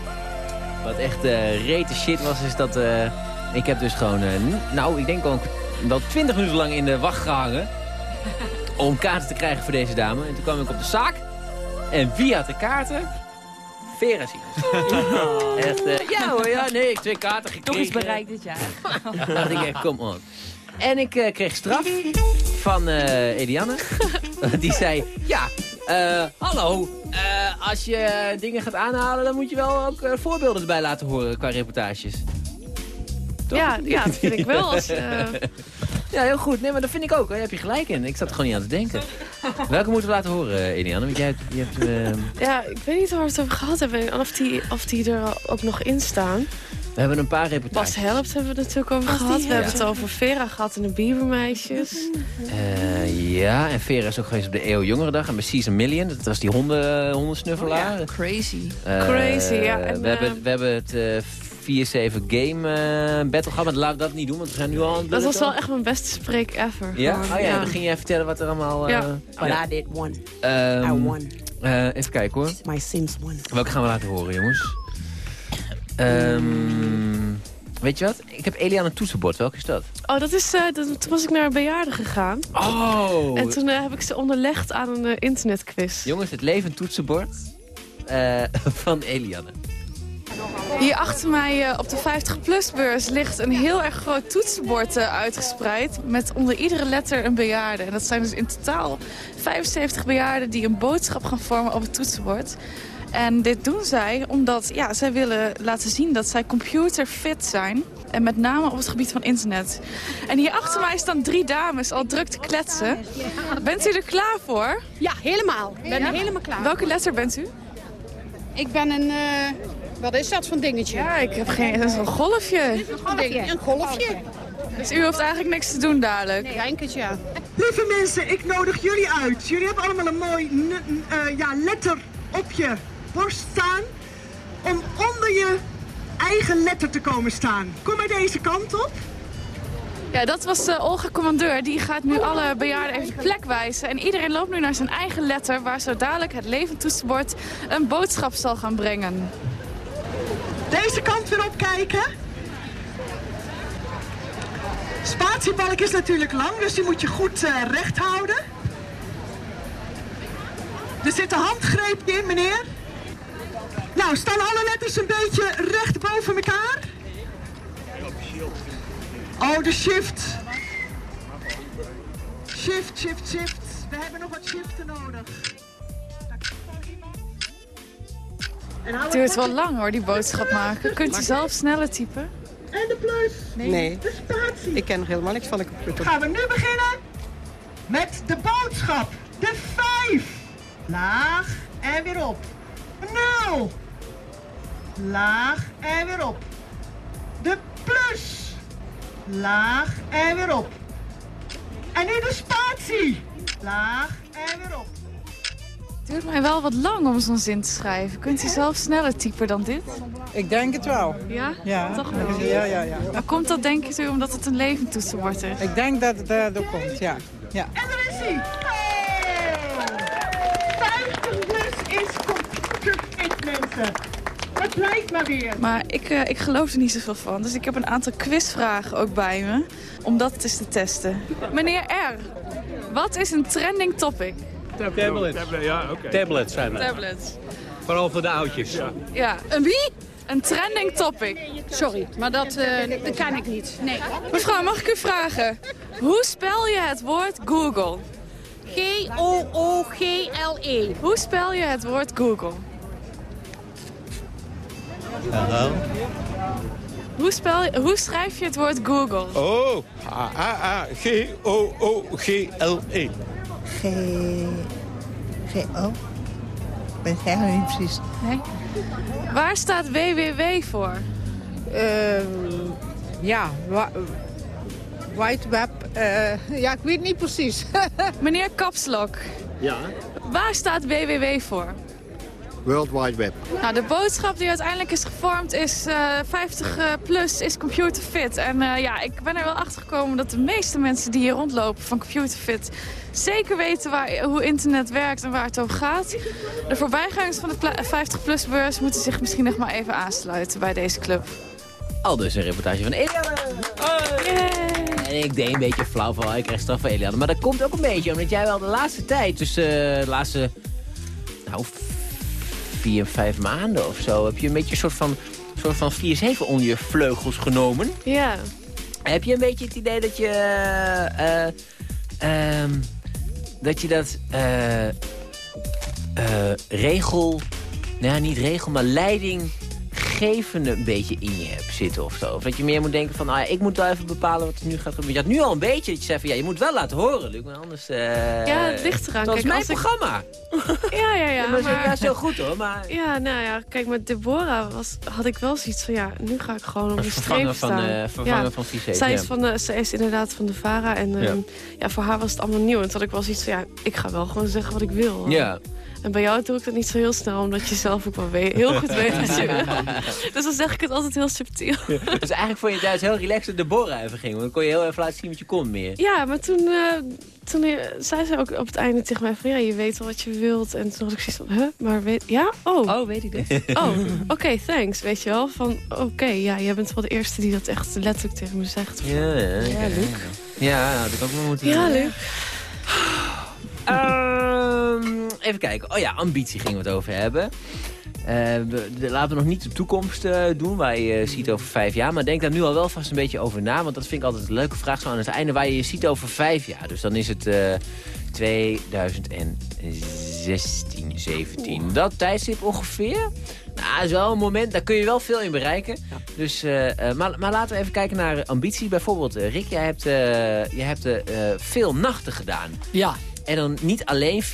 Wat echt uh, rete shit was, is dat... Uh, ik heb dus gewoon... nou, ik denk al wel 20 minuten lang in de wacht gehangen. Om kaarten te krijgen voor deze dame. En toen kwam ik op de zaak. En wie had de kaarten? Vera Simons. echt, uh, ja hoor, ja, nee, ik twee kaarten gekregen. Toch is bereikt dit jaar. dacht ik echt, kom on. En ik uh, kreeg straf van uh, Eliane. Die zei, ja, uh, hallo, als je dingen gaat aanhalen... dan moet je wel ook voorbeelden erbij laten horen qua reportages. Ja, ja, dat vind ik wel. Als, Ja, heel goed. Nee, maar dat vind ik ook. Daar heb je gelijk in. Ik zat er gewoon niet aan te denken. Welke moeten we laten horen, Eliane? Want jij hebt... Je hebt uh... Ja, ik weet niet waar we het over gehad hebben. Of die, of die er ook nog in staan. We hebben een paar reportages. Pas Helpt hebben we het natuurlijk over gehad. We hebben het over Vera gehad en de Biebermeisjes. Uh, ja, en Vera is ook geweest op de Eeuw Jongerendag. En bij Season Million, dat was die honden, hondensnuffelaar. Oh ja, crazy. Uh, crazy, ja. En, we, hebben, we hebben het 4-7 game uh, battle gehad. Maar laat ik dat niet doen, want we zijn nu al aan Dat was wel echt mijn beste spreek ever. Ja? oh ja, dan ging jij vertellen wat er allemaal... Uh, ja. But I did one. Um, I won. Uh, even kijken hoor. My Sims won. Welke gaan we laten horen, jongens? Um, weet je wat? Ik heb Eliane een toetsenbord. Welke is dat? Oh, dat is, uh, dat, toen was ik naar een bejaarde gegaan. Oh! En toen uh, heb ik ze onderlegd aan een uh, internetquiz. Jongens, het leven toetsenbord van Eliane. Hier achter mij uh, op de 50PLUS-beurs ligt een heel erg groot toetsenbord uh, uitgespreid... met onder iedere letter een bejaarde. En dat zijn dus in totaal 75 bejaarden die een boodschap gaan vormen op het toetsenbord. En dit doen zij omdat ja, zij willen laten zien dat zij computerfit zijn... En met name op het gebied van internet. En hier achter mij staan drie dames al druk te kletsen. Bent u er klaar voor? Ja, helemaal. Ik ben ja? helemaal klaar. Welke letter bent u? Ik ben een... Uh wat is dat voor dingetje? Ja, ik heb geen... Dat is een golfje. Een golfje. Een golfje. Dus u hoeft eigenlijk niks te doen dadelijk? Nee, ja. Lieve mensen, ik nodig jullie uit. Jullie hebben allemaal een mooi uh, ja, letter op je borst staan. Om onder je eigen letter te komen staan. Kom maar deze kant op. Ja, dat was uh, Olga Commandeur. Die gaat nu alle bejaarden even de plek wijzen. En iedereen loopt nu naar zijn eigen letter... waar zo dadelijk het levend toetsenbord een boodschap zal gaan brengen. Deze kant weer opkijken. Spatiebalk is natuurlijk lang, dus die moet je goed uh, recht houden. Er zit een handgreepje in, meneer. Nou, staan alle letters een beetje recht boven elkaar? Oh, de shift. Shift, shift, shift. We hebben nog wat shiften nodig. Het duurt wel lang hoor, die boodschap maken. Kunt u zelf sneller typen? En de plus. Nee. nee. De spatie. Ik ken nog helemaal niks van de computer. Gaan we nu beginnen met de boodschap. De 5. Laag en weer op. 0. Laag en weer op. De plus. Laag en weer op. En nu de spatie. Laag en weer op. Het duurt mij wel wat lang om zo'n zin te schrijven. Kunt u zelf sneller typen dan dit? Ik denk het wel. Ja? Ja. Toch wel? Ja, ja, ja. Maar komt dat denk je omdat het een levend toetsenbord is? Ik denk dat het daardoor komt, ja. ja. En daar is hij! Hey! 50 plus is computerfit, mensen. Dat blijkt maar weer. Maar ik, uh, ik geloof er niet zoveel van. Dus ik heb een aantal quizvragen ook bij me. Om dat eens te testen. Meneer R, wat is een trending topic? Tablets. Tablet, ja, okay. Tablets zijn het. Tablets. Vooral voor de oudjes. Ja. ja. Een wie? Een trending topic. Sorry, maar dat, uh, dat kan ik niet. Nee. Mevrouw, mag ik u vragen? Hoe spel je het woord Google? G-O-O-G-L-E. Hoe spel je het woord Google? Hallo? Hoe, spel je, hoe schrijf je het woord Google? Oh, A-A-G-O-O-G-L-E. G... G-O? Ik weet het helemaal niet precies. Nee? Waar staat WWW voor? Uh, ja, White Web. Uh, ja, ik weet niet precies. Meneer Kapslok. Ja? Waar staat WWW voor? World Wide Web. Nou, de boodschap die uiteindelijk is gevormd is uh, 50 plus is computerfit. En uh, ja, ik ben er wel achter gekomen dat de meeste mensen die hier rondlopen van computerfit zeker weten waar, hoe internet werkt en waar het over gaat. De voorbijgangers van de 50 beurs moeten zich misschien nog maar even aansluiten bij deze club. Al dus een reportage van Eliane. En ik deed een beetje flauw van, ik krijg straf van Eliane. Maar dat komt ook een beetje omdat jij wel de laatste tijd, dus uh, de laatste, nou, vier, vijf maanden of zo, heb je een beetje een soort van, soort van 4-7 onder je vleugels genomen. Ja. Heb je een beetje het idee dat je, uh, dat je dat uh, regel, nou niet regel, maar leiding een beetje in je hebt zitten of zo. Of dat je meer moet denken van, ah, ja, ik moet wel even bepalen wat er nu gaat gebeuren. Je had nu al een beetje dat je zei van, ja, je moet wel laten horen, Luc, maar anders... Uh, ja, het ligt eraan. Dat is mijn programma. ja, ja, ja. maar, maar... Ja, zo goed hoor, maar... Ja, nou ja, kijk, met Deborah was, had ik wel zoiets van, ja, nu ga ik gewoon op de streep staan. Van, uh, vervangen ja. van. Zij, is van de, zij is inderdaad van de VARA en ja. Um, ja. voor haar was het allemaal nieuw. En toen had ik wel zoiets van, ja, ik ga wel gewoon zeggen wat ik wil. Ja. En bij jou doe ik dat niet zo heel snel, omdat je zelf ook wel heel goed weet wat je wil. Dus dan zeg ik het altijd heel subtiel. Ja. Dus eigenlijk vond je het juist heel relaxed dat de borra even ging. Want dan kon je heel even laten zien wat je kon meer. Ja, maar toen, uh, toen uh, zei ze ook op het einde tegen mij van... ja, je weet wel wat je wilt. En toen had ik zoiets van, huh, maar weet... Ja? Oh. Oh, weet ik dit? Oh, oké, okay, thanks, weet je wel. Van, oké, okay, ja, jij bent wel de eerste die dat echt letterlijk tegen me zegt. Van, ja, ja, ja, Luc. Ja, had ik ook wel moeten Ja, Luc. Um, even kijken. Oh ja, ambitie gingen we het over hebben. Uh, we, de, laten we nog niet de toekomst uh, doen, waar je je ziet over vijf jaar. Maar denk daar nu al wel vast een beetje over na. Want dat vind ik altijd een leuke vraag zo aan het einde. Waar je je ziet over vijf jaar. Dus dan is het uh, 2016, 17. Dat tijdstip ongeveer. Nou, dat is wel een moment, daar kun je wel veel in bereiken. Ja. Dus, uh, maar, maar, laten we even kijken naar ambitie. Bijvoorbeeld, Rick, jij hebt, jij hebt veel nachten gedaan. Ja. En dan niet alleen 4-7,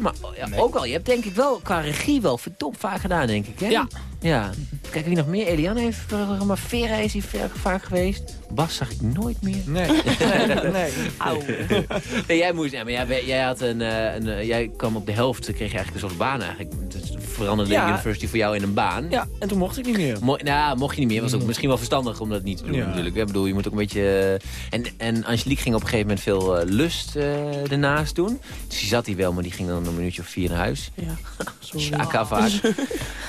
maar ja, nee. ook wel. Je hebt denk ik wel qua regie wel verdomd vaak gedaan, denk ik. Hè? Ja. Ja. Kijk, wie nog meer? Eliane heeft maar Vera is hier vaak geweest. Bas zag ik nooit meer. Nee. nee. Auw. nee, jij moest, ja, maar jij, jij, had een, een, jij kwam op de helft, kreeg je eigenlijk een soort baan eigenlijk. Dus veranderde ja. de university voor jou in een baan. Ja, en toen mocht ik niet meer. Mo nou, mocht je niet meer. Was ook misschien wel verstandig om dat niet te doen ja. natuurlijk. Ik bedoel, je moet ook een beetje... En, en Angelique ging op een gegeven moment veel uh, lust uh, ernaast doen. Dus die zat hier wel, maar die ging dan een minuutje of vier naar huis. Ja, Shaka vaak.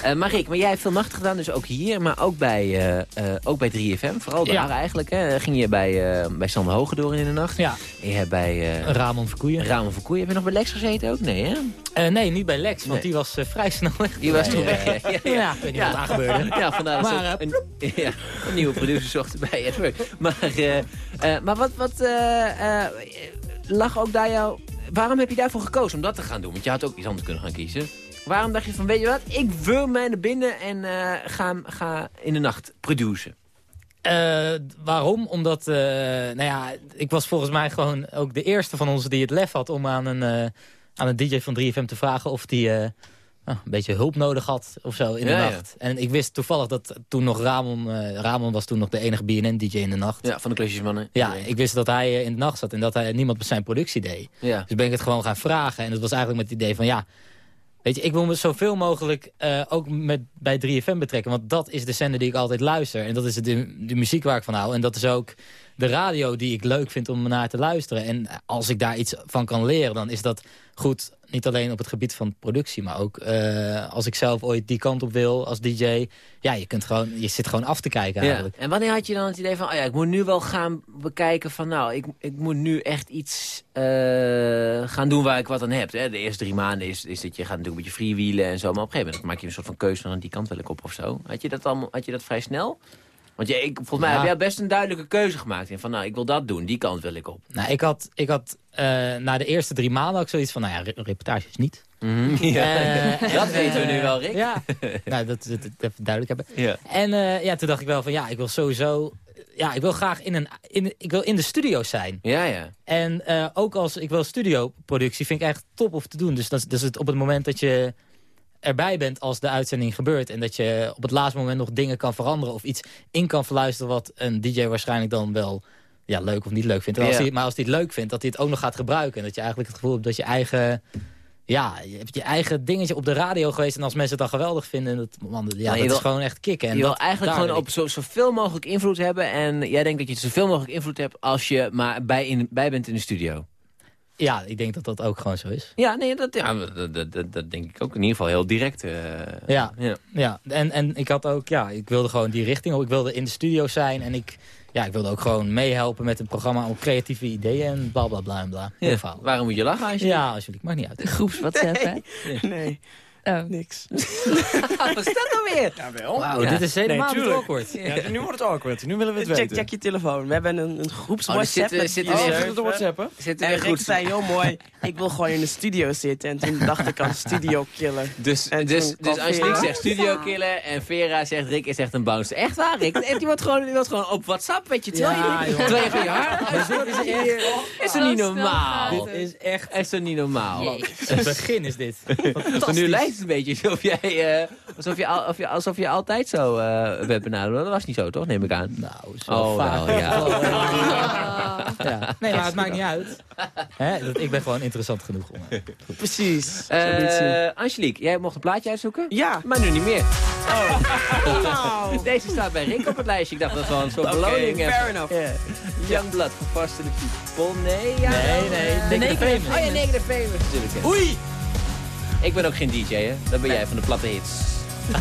uh, maar jij hebt veel nachten gedaan, dus ook hier, maar ook bij, ook bij 3FM. Vooral daar ja. eigenlijk. Hè. Ging je bij, bij Sander Hogedoor in de nacht. Ja. En je hebt bij... Ramon Verkoeien. Ramon Verkoeien. Heb je nog bij Lex gezeten ook? Nee, hè? nee, niet bij Lex, want nee. die was vrij snel weg. Die was toen weg, ja. Ja, ik weet niet wat daar gebeurde. Ja, vandaar maar, een, ja, een nieuwe producer zocht bij Edward. Maar, uh, uh, maar wat, wat uh, lag ook daar jou... Waarom heb je daarvoor gekozen om dat te gaan doen? Want je had ook iets anders kunnen gaan kiezen. Waarom dacht je van, weet je wat, ik wil mij naar binnen en ga, ga in de nacht produceren? Uh, waarom? Omdat, uh, nou ja, ik was volgens mij gewoon ook de eerste van ons die het lef had om aan een, uh, aan een DJ van 3FM te vragen of die oh, een beetje hulp nodig had of zo in de ja, nacht. Ja. En ik wist toevallig dat toen nog Ramon, uh, Ramon was toen nog de enige BNN-DJ in de nacht. Ja, van de klusjesmannen. Ja, ik wist dat hij uh, in de nacht zat en dat hij niemand met zijn productie deed. Ja. Dus ben ik het gewoon gaan vragen. En het was eigenlijk met het idee van ja, weet je, ik wil me zoveel mogelijk uh, ook met, bij 3FM betrekken. Want dat is de zender die ik altijd luister. En dat is de, de muziek waar ik van hou. En dat is ook de radio die ik leuk vind om naar te luisteren. En als ik daar iets van kan leren, dan is dat goed. Niet alleen op het gebied van productie, maar ook uh, als ik zelf ooit die kant op wil als DJ. Ja, je, kunt gewoon, je zit gewoon af te kijken eigenlijk. Ja. En wanneer had je dan het idee van, oh ja, ik moet nu wel gaan bekijken van, nou, ik, ik moet nu echt iets uh, gaan doen waar ik wat aan heb. Hè? De eerste drie maanden is, is dat je gaat natuurlijk een beetje freewheelen en zo. Maar op een gegeven moment maak je een soort van keuze van, die kant wil ik op of zo. Had je dat, allemaal, had je dat vrij snel? Want je, ik, volgens mij ja. heb jij best een duidelijke keuze gemaakt. In van, nou, ik wil dat doen, die kant wil ik op. Nou, ik had, ik had uh, na de eerste drie maanden ook zoiets van, nou ja, re reportages niet. Mm -hmm. ja. uh, dat weten we nu wel, Rick. Ja, nou, dat, dat, dat even duidelijk hebben. Ja. En uh, ja, toen dacht ik wel van, ja, ik wil sowieso... Ja, ik wil graag in, een, in, ik wil in de studio zijn. Ja, ja. En ook als ik wil studioproductie, vind ik echt top of te doen. Dus dat, dus het, op het moment dat je erbij bent als de uitzending gebeurt. En dat je op het laatste moment nog dingen kan veranderen. Of iets in kan verluisteren wat een DJ waarschijnlijk dan wel ja, leuk of niet leuk vindt. Als ja. hij, maar als hij het leuk vindt, dat hij het ook nog gaat gebruiken. En dat je eigenlijk het gevoel hebt dat je eigen ja, je hebt je eigen dingetje op de radio geweest... en als mensen het dan geweldig vinden, dat, man, ja, dat is gewoon echt kicken. En je dat, wil eigenlijk gewoon op zo, zoveel mogelijk invloed hebben... en jij denkt dat je zoveel mogelijk invloed hebt als je maar bij, in, bij bent in de studio. Ja, ik denk dat dat ook gewoon zo is. Ja, nee, dat, ja, dat, dat, dat denk ik ook in ieder geval heel direct. Uh, ja, ja, ja. En, en ik had ook, ja, ik wilde gewoon die richting op. Ik wilde in de studio zijn en ik ja, ik wilde ook gewoon meehelpen met een programma op creatieve ideeën en bla bla bla en bla. Ja, waarom moet je lachen als je... Ja, alsjeblieft, maakt niet uit. Groeps WhatsApp, nee. hè? Nee. Oh. Niks. Wat is dat nou weer? Ja, wel. Wow, dit is helemaal nee, awkward. Ja, nu wordt het awkward. Nu willen we het check, weten. Check je telefoon. We hebben een, een groeps oh, WhatsApp. Zit, zit, zit, zit te WhatsAppen? Zit en Rick zei heel mooi, ik wil gewoon in de studio zitten. En toen dacht ik aan studio killen. Dus, en dus, dus zegt studio killen en Vera zegt Rick is echt een bouncer. Echt waar, Rick? Die wordt gewoon, die wordt gewoon op WhatsApp, weet je. Terwijl ja, je, terwijl je van je haar... Is er niet normaal? Dit is echt... Is er niet normaal? Het begin is dit. Nu lijkt het een beetje alsof jij uh, alsof, je al, of je, alsof je altijd zo uh, werd benaderd. Dat was niet zo, toch? Neem ik aan. Nou, zo oh, vaak. Wel, ja. ja. Nee, maar het maakt niet uit. Hè? Ik ben gewoon interessant genoeg. Om, Precies. Uh, Angelique, jij mocht een plaatje uitzoeken? Ja. Maar nu niet meer. Oh. Deze staat bij Rick op het lijstje. Ik dacht dat we een soort okay, beloning fair enough. Yeah. Youngblood van Fast the People. Nee, ja. Nee, nee. De Naked Famous. Oh ja, Naked Famous natuurlijk. Oei! Ik ben ook geen DJ, hè? Dat ben jij van de platte hits.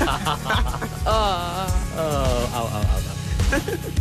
oh, oh, au, au, au.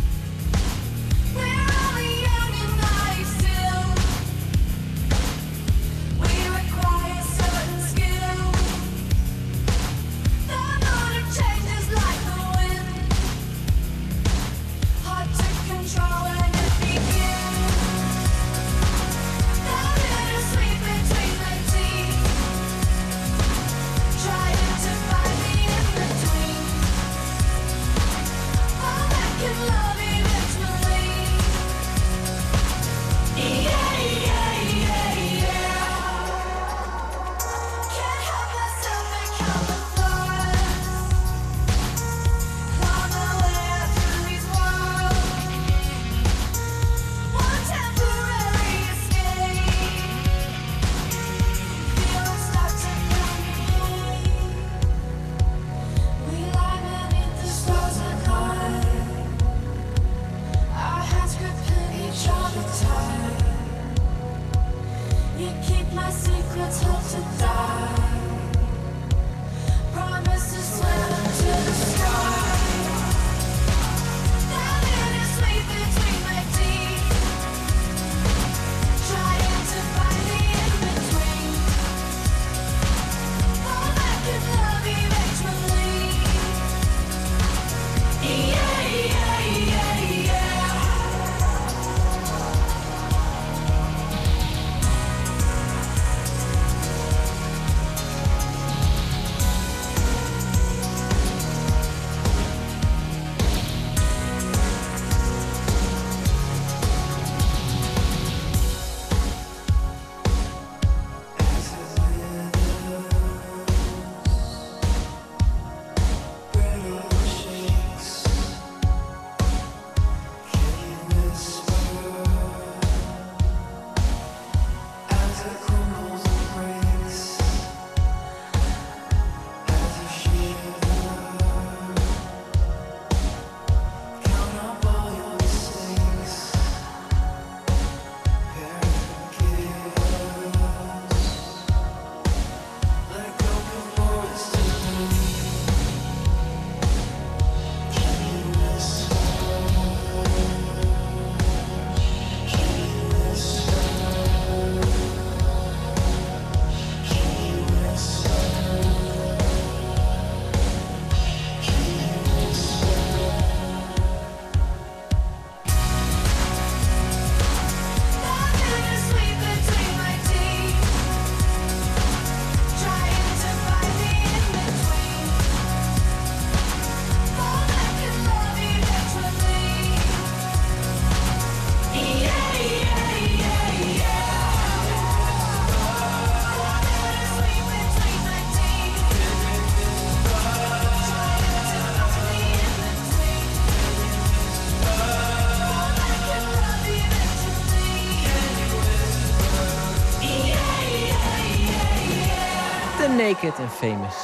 Naked and Famous.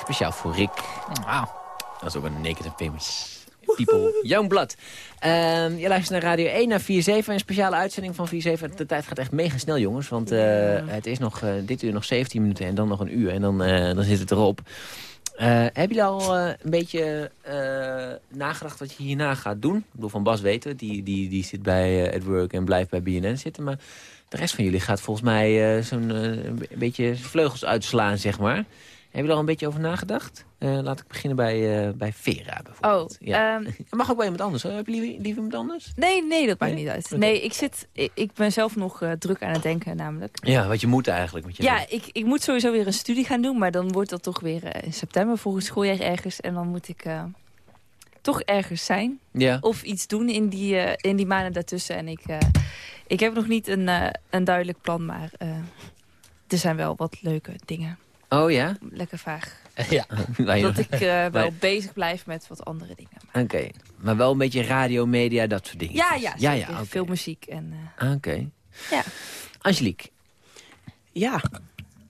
Speciaal voor Rick. Wow. Dat is ook een Naked and Famous people. Youngblood. Uh, je luistert naar Radio 1 naar 4-7. Een speciale uitzending van 4-7. De tijd gaat echt mega snel, jongens. Want uh, het is nog, uh, dit uur nog 17 minuten en dan nog een uur. En dan, uh, dan zit het erop. heb je al een beetje nagedacht wat je hierna gaat doen? Ik bedoel, van Bas weten die, die, die zit bij At Work en blijft bij BNN zitten. Maar de rest van jullie gaat volgens mij zo'n een beetje vleugels uitslaan, zeg maar. Heb je er al een beetje over nagedacht? Uh, laat ik beginnen bij, bij Vera bijvoorbeeld. Oh, ja. um, mag ook bij iemand anders. Hoor. Heb je liever, liever iemand anders? Nee, nee, dat maakt nee? niet uit. Okay. Nee, ik, zit, ik, ik, ben zelf nog druk aan het denken namelijk. Ja, wat je moet eigenlijk. Wat je ja, ik, ik moet sowieso weer een studie gaan doen. Maar dan wordt dat toch weer in september volgens schooljaar ergens. En dan moet ik toch ergens zijn. Ja. Of iets doen in die, in die maanden daartussen. En ik, ik heb nog niet een, een duidelijk plan, maar er zijn wel wat leuke dingen. Oh ja? Lekker vaag. Ja. dat ik uh, wel bezig blijf met wat andere dingen. Oké, okay. maar wel een beetje radio, media, dat soort dingen. Ja, ja, ja, ja okay. veel muziek. en. Uh... Oké. Okay. Ja. Angelique? Ja,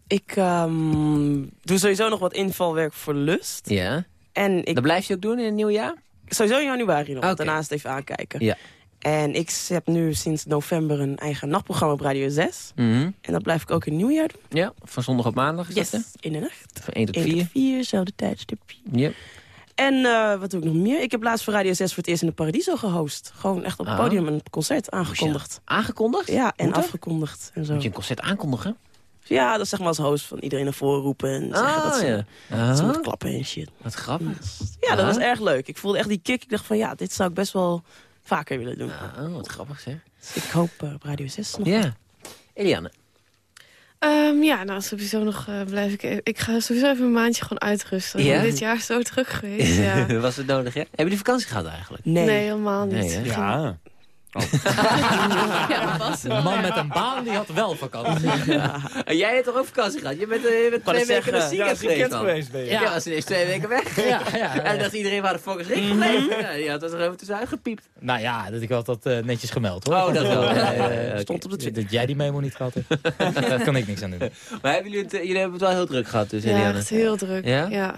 ik um, doe sowieso nog wat invalwerk voor Lust. Ja. En ik... Dat blijf je ook doen in het nieuwe jaar? Sowieso in januari nog, daarnaast even aankijken. Ja. En ik heb nu sinds november een eigen nachtprogramma op Radio 6. Mm -hmm. En dat blijf ik ook in nieuwjaar doen. Ja, van zondag op maandag is yes, dat, in de nacht. Van 1 tot 4. 1 tot 4, zelfde tijdstipje. Yep. En uh, wat doe ik nog meer? Ik heb laatst voor Radio 6 voor het eerst in de Paradiso gehost. Gewoon echt op het podium een concert aangekondigd. Ja. Aangekondigd? Ja, en afgekondigd. En zo. Moet je een concert aankondigen? Ja, dat is zeg maar als host van iedereen naar voren roepen. En zeggen ah, dat ze, ja. dat ze moeten klappen en shit. Wat grappig. Ja, dat was erg leuk. Ik voelde echt die kick. Ik dacht van ja, dit zou ik best wel vaker willen doen. Oh, wat grappig zeg. Dus ik hoop uh, op Radio 6 nog. Ja. Eliane? Um, ja, nou sowieso nog uh, blijf ik... Ik ga sowieso even een maandje gewoon uitrusten. Ja? Dit jaar is zo druk geweest, ja. Was het nodig, hè? Hebben jullie vakantie gehad eigenlijk? Nee, nee helemaal niet. Nee, ja. Oh. ja, was een man met een baan die had wel vakantie. Ja. En jij hebt toch ook vakantie gehad? Je bent, uh, je bent twee weken naar ziekenhuis ja, geweest, geweest ben je. Ja, was ineens twee weken weg. Ja, ja, ja, En dacht iedereen waar de is Rick gebleven. Ja, die had het er even tussenuit gepiept. Nou ja, dat ik had dat uh, netjes gemeld hoor. Oh, dat wel. Uh, Stond op de Twitter. Dat jij die memo niet gehad hebt. Daar kan ik niks aan doen. Maar hebben jullie, het, jullie hebben het wel heel druk gehad dus, Ja, Eliane? echt heel druk. Ja?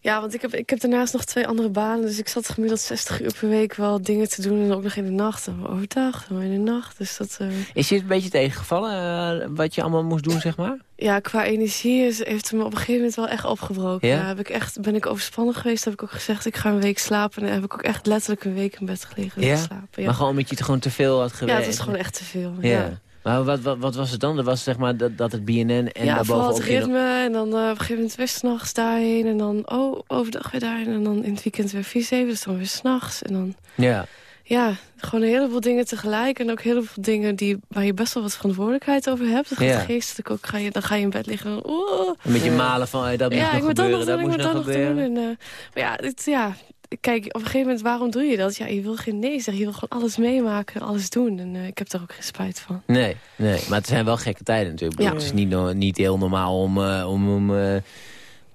Ja. Want ik heb, ik heb daarnaast nog twee andere banen. Dus ik zat gemiddeld 60 uur per week wel dingen te doen. En ook nog in de nacht. En overdag en in de nacht. Dus dat, uh... Is je het een beetje tegengevallen? Uh, wat je allemaal moest doen, zeg maar? Ja, qua energie is, heeft het me op een gegeven moment wel echt opgebroken. Ja? ja? heb ik echt, ben ik overspannen geweest. Heb ik ook gezegd, ik ga een week slapen. En dan heb ik ook echt letterlijk een week in bed gelegen. Ja? Slapen, ja? Maar gewoon omdat je het gewoon te veel had gewerkt? Ja, het was gewoon echt te veel. ja. Ja. Maar wat, wat, wat, was het dan? Dat was zeg maar dat, dat het BNN en ja, daarbovenop... het ritme en dan uh, op een gegeven moment weer s'nachts daarheen. En dan oh, overdag weer daarheen. En dan in het weekend weer 4 dus dan weer s'nachts. En dan... Ja. Ja, gewoon een heleboel dingen tegelijk. En ook heel veel dingen die, waar je best wel wat verantwoordelijkheid over hebt. Dan gaat ja. geestelijk ook, ga je, dan ga je in bed liggen. En, oh. Een beetje malen van, hey, dat moet ja, nog ik moet gebeuren, dat nog dat doen, moet ik nog moet dat nog gebeuren. doen. En, uh, maar ja, dit, ja, kijk, op een gegeven moment, waarom doe je dat? Ja, je wil geen nee zeggen. Je wil gewoon alles meemaken, alles doen. En uh, ik heb daar ook geen spijt van. Nee, nee, maar het zijn wel gekke tijden natuurlijk. Ja. Het is niet, no niet heel normaal om... Uh, om, om uh,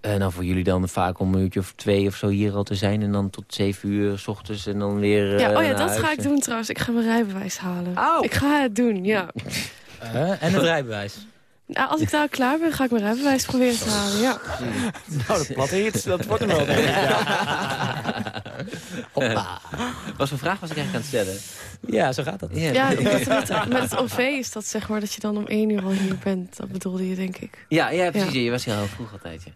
nou, voor jullie dan vaak om een uurtje of twee of zo hier al te zijn. En dan tot zeven uur s ochtends en dan weer Ja, oh ja, dat huis. ga ik doen trouwens. Ik ga mijn rijbewijs halen. Oh. Ik ga het doen, ja. en het rijbewijs. Nou, als ik daar klaar ben, ga ik mijn rijbewijs proberen te halen, ja. Nou, de platte hits, dat wordt hem wel, denk ik. Ja. Hoppa. Wat voor vraag was ik eigenlijk aan het stellen? Ja, zo gaat dat. Ja, met, met het OV is dat zeg maar dat je dan om één uur al hier bent. Dat bedoelde je, denk ik. Ja, ja precies. Ja. Je was heel vroeg altijd. Ja.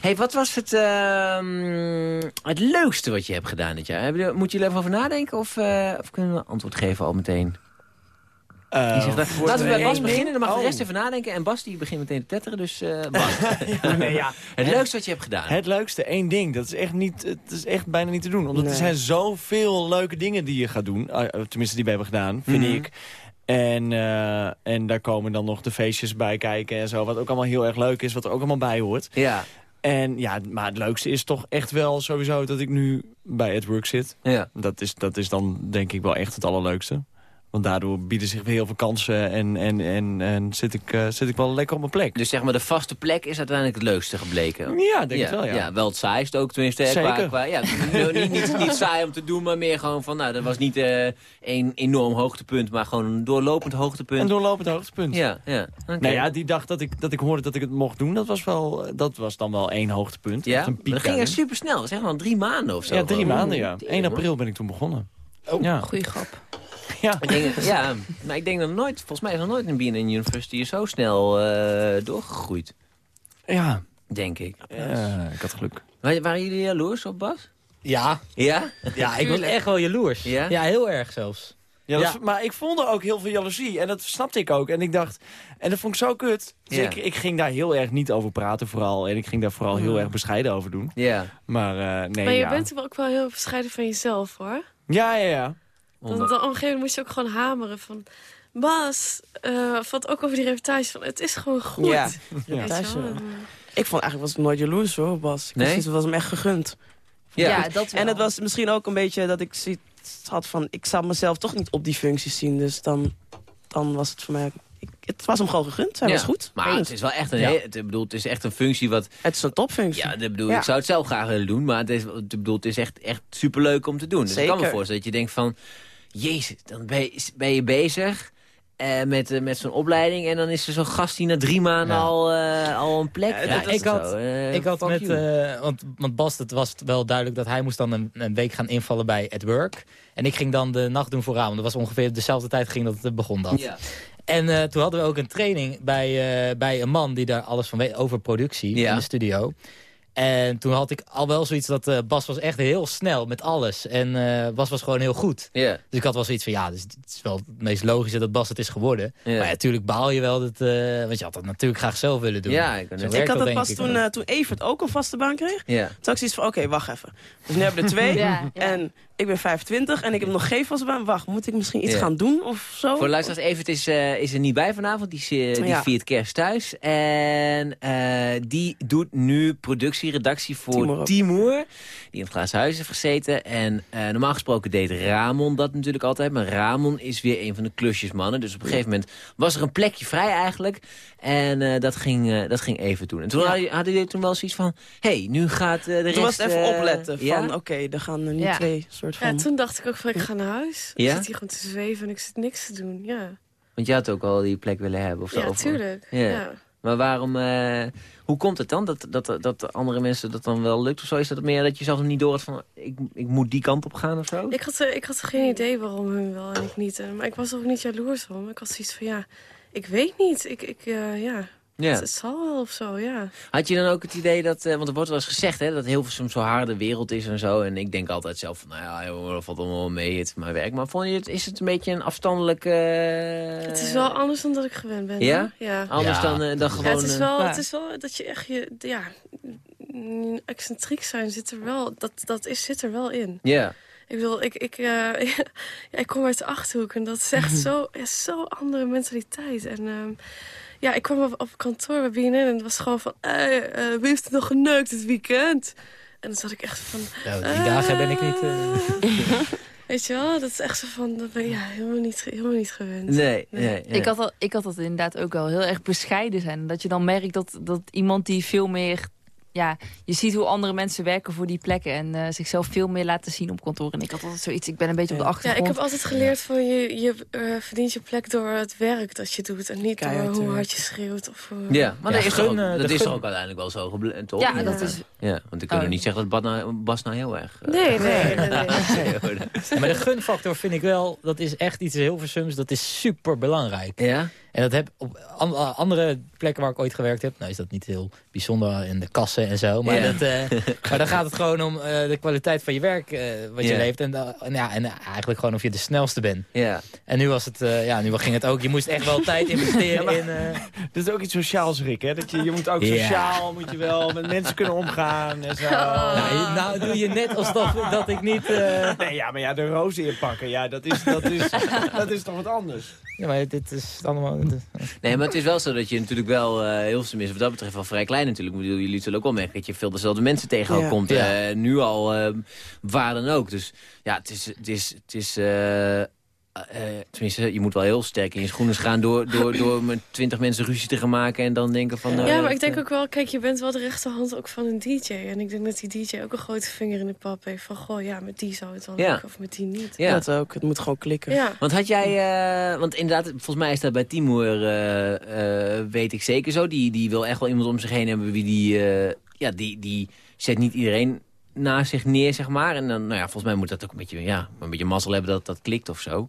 Hey, wat was het, uh, het leukste wat je hebt gedaan dit jaar? Moet je er even over nadenken of, uh, of kunnen we een antwoord geven al meteen? Uh, zegt, dat- Laten we bij Bas beginnen, dan mag ding? de rest Oh. even nadenken. En Bas die begint meteen te tetteren, dus uh, Bas. Ja, nee, ja. Het leukste wat je hebt gedaan. Het leukste, één ding. Dat is echt, niet, het is echt bijna niet te doen. Omdat er zijn zoveel leuke dingen die je gaat doen. Uh, tenminste, die we hebben gedaan, vind Mhm. ik. En, uh, en daar komen dan nog de feestjes bij kijken en zo. Wat ook allemaal heel erg leuk is, wat er ook allemaal bij hoort. Ja, En ja, maar het leukste is toch echt wel sowieso dat ik nu bij het work zit. ja. Dat is, dat is dan denk ik wel echt het allerleukste. Want daardoor bieden zich weer heel veel kansen en, en, en, en zit, ik, uh, zit ik wel lekker op mijn plek. Dus zeg maar de vaste plek is uiteindelijk het leukste gebleken? Ja, denk ik wel, ja. ja. Wel het saaiste ook tenminste. Zeker. Qua, ja, niet, niet, niet, saai om te doen, maar meer gewoon van... Nou, dat was niet uh, een enorm hoogtepunt, maar gewoon een doorlopend hoogtepunt. Een doorlopend hoogtepunt. Ja, ja. Okay. Nou ja, die dag dat ik, dat ik hoorde dat ik het mocht doen, dat was, wel, dat was dan wel één hoogtepunt. Ja, een dat ging echt super snel. Zeg maar drie maanden of zo. Ja, drie maanden, ja. 1 april ben ik toen begonnen. Oh, ja. goeie grap. Ja. Ik denk, ja, maar ik denk dat nooit, volgens mij is er nooit een BNN University zo snel uh, doorgegroeid. Ja. Denk ik. Uh, ik had geluk. Waren, waren jullie jaloers op Bas? Ja. Ja? Ja, ik was echt wel jaloers. Ja? Ja, heel erg zelfs. Ja, ja. maar ik voelde ook heel veel jaloezie. En dat snapte ik ook. En ik dacht, en dat vond ik zo kut. Dus Ja. ik, ik ging daar heel erg niet over praten vooral. En ik ging daar vooral heel erg bescheiden over doen. Ja. Maar uh, nee, Maar je ja. bent ook wel heel bescheiden van jezelf, hoor. Ja, ja, ja. Dan, dan, op een gegeven moment moest je ook gewoon hameren van... Bas, uh, valt ook over die reportage van... Het is gewoon goed. Ja? Ik vond eigenlijk was ik nooit jaloers hoor, Bas. Ik Nee? nee? was hem echt gegund. Ja. Ja, dat wel. En het was misschien ook een beetje dat ik had van... Ik zou mezelf toch niet op die functie zien. Dus dan, dan was het voor mij... Ik, het was hem gewoon gegund. Hij Ja. was goed. Maar het is wel echt een, Ja. he- het, bedoel, het is echt een functie wat... Het is een topfunctie. Ja, dat bedoel, Ja. ik zou het zelf graag willen doen, maar het is, bedoel, het is echt, echt superleuk om te doen. Dus ik kan me Zeker. voorstellen dat je denkt van... Jezus, dan ben je, ben je bezig eh, met, eh, met zo'n opleiding... en dan is er zo'n gast die na drie maanden Ja. al, eh, al een plek Ja, ik had, ik had met, want, want Bas, het was wel duidelijk dat hij moest dan een, een week gaan invallen bij At Work. En ik ging dan de nacht doen voor Raam. Dat was ongeveer dezelfde tijd ging dat het begon dat. Ja. En toen hadden we ook een training bij, bij een man die daar alles van weet over productie in de studio. En toen had ik al wel zoiets dat eh, Bas was echt heel snel met alles. En eh, Bas was gewoon heel goed. Ja. Dus ik had wel zoiets van, ja, dus het is wel het meest logische dat Bas het is geworden. Ja. Maar natuurlijk baal je wel, dat, eh, want je had dat natuurlijk graag zelf willen doen. Ja, ik werkt Ik had dat, pas ik. toen, eh, toen Evert ook een vaste baan kreeg. Ja. Toen had ik zoiets van, oké, wacht even. Dus nu hebben we er twee. Ja, ja. En ik ben 25 en ik heb nog geen vaste baan. Wacht, moet ik misschien iets Ja. gaan doen of zo? Voor de luisteraars, Evert is, eh, is er niet bij vanavond. Die, eh, die Ja. viert kerst thuis. En eh, die doet nu productie, redactie voor Timur. Die in het glazen huis heeft gezeten. En eh, normaal gesproken deed Ramon dat natuurlijk altijd. Maar Ramon is weer een van de klusjesmannen. Dus op een gegeven moment was er een plekje vrij eigenlijk. En eh, dat, ging, eh, dat ging even doen. En toen Ja. hadden hadden jullie toen wel zoiets van... Hé, hey, nu gaat eh, de rest... Toen was het even opletten van, ja? oké, er gaan er nu Ja. twee soort van... Ja, toen dacht ik ook van, ik ga naar huis. Ik Ja? zit hier gewoon te zweven en ik zit niks te doen. Ja, Want je had ook al die plek willen hebben of zo. ja tuurlijk. Ja. Maar waarom, eh, hoe komt het dan dat, dat, dat andere mensen dat dan wel lukt? Of zo is dat meer dat je zelf niet door had van ik, ik moet die kant op gaan of zo? Ik, had, eh, ik had geen idee waarom hun wel en ik niet. En- Maar ik was ook niet jaloers om. Ik had zoiets van, ja, ik weet niet. Ik, ik, eh, ja, Ja. het, het zal wel of zo, ja. Had je dan ook het idee dat, eh, want er wordt wel eens gezegd hè, dat Hilversum zo'n harde wereld is en zo. En ik denk altijd zelf van, nou ja, joh, dat valt allemaal mee, het is mijn werk. Maar vond je het, is het een beetje een afstandelijk... eh, Het is wel anders dan dat ik gewend ben. Ja? Ja. Anders Ja. dan, eh, dan Ja, gewoon... het, is wel, Ja. het is wel dat je echt je, ja, excentriek zijn zit er wel, dat, dat is, zit er wel in. Ja, Ik bedoel, ik, ik, eh, ja, ik kom uit de Achterhoek en dat is echt zo, ja, zo andere mentaliteit. En ehm, ja, ik kwam op, op kantoor bij BNN en het was gewoon van, hey, eh, wie heeft er nog geneukt dit weekend? En dan zat ik echt van... Ja, die dagen ben ik niet... eh, Weet je wel, dat is echt zo van, dat ben ik ja, helemaal, niet, helemaal niet gewend. nee, nee. nee. Ik, had al, ik had dat inderdaad ook wel heel erg bescheiden zijn. Dat je dan merkt dat, dat iemand die veel meer... Ja, je ziet hoe andere mensen werken voor die plekken... en eh, zichzelf veel meer laten zien op kantoor. En ik had altijd zoiets, ik ben een beetje op de Ja, achtergrond. ik heb altijd geleerd van je, je eh, verdient je plek door het werk dat je doet. En niet Keihard, door hoe ja. hard je schreeuwt. Of, eh, Ja, maar Ja, dat is, gun, er ook, eh, dat de is er ook uiteindelijk wel zo gebleven, toch? Ja, Ja. dat is... Ja, want ik kan Oh. er niet zeggen dat Bas nou, Bas nou heel erg... eh, Nee, nee, nee. nee. nee, hoor. maar de gunfactor vind ik wel, dat is echt iets heel versums. Dat is super belangrijk. ja? En dat heb op an- andere plekken waar ik ooit gewerkt heb. Nou is dat niet heel bijzonder in de kassen en zo. Maar, Ja. dat, eh, maar dan gaat het gewoon om eh, de kwaliteit van je werk eh, wat je Ja. leeft. En, en ja, en eigenlijk gewoon of je de snelste bent. Ja. En nu was het, eh, ja, nu ging het ook. Je moest echt wel tijd investeren in. eh, Dit is ook iets sociaals, Rick, hè? Dat je, je moet ook Ja. sociaal, moet je wel met mensen kunnen omgaan en zo. nou, nou doe je net alsof dat ik niet. eh, Nee, ja, maar ja, de rozen inpakken, ja, dat is, dat is, dat is toch wat anders. ja, maar dit is allemaal. Nee, maar het is wel zo dat je natuurlijk wel, eh heel veel is wat dat betreft wel vrij klein natuurlijk. Ik bedoel, jullie zullen ook wel dat je veel dezelfde mensen tegenkomt. Ja. eh, nu al, eh, waar dan ook. Dus ja, het is, het is, het is eh, uh, tenminste, je moet wel heel sterk in je schoenen gaan... door, door, door met twintig mensen ruzie te gaan maken en dan denken van... ja, maar ik denk ook wel, kijk, je bent wel de rechterhand ook van een DJ. En ik denk dat die DJ ook een grote vinger in de pap heeft. Van, goh, ja, met die zou het wel lukken of met die niet. Ja, dat ook. Het moet gewoon klikken. Ja. Want had jij, want inderdaad, volgens mij is dat bij Timur, weet ik zeker zo. Die, die wil echt wel iemand om zich heen hebben wie die... ja, die, die zet niet iedereen naast zich neer, zeg maar. En dan, nou ja, volgens mij moet dat ook een beetje, ja, een beetje mazzel hebben dat dat klikt of zo.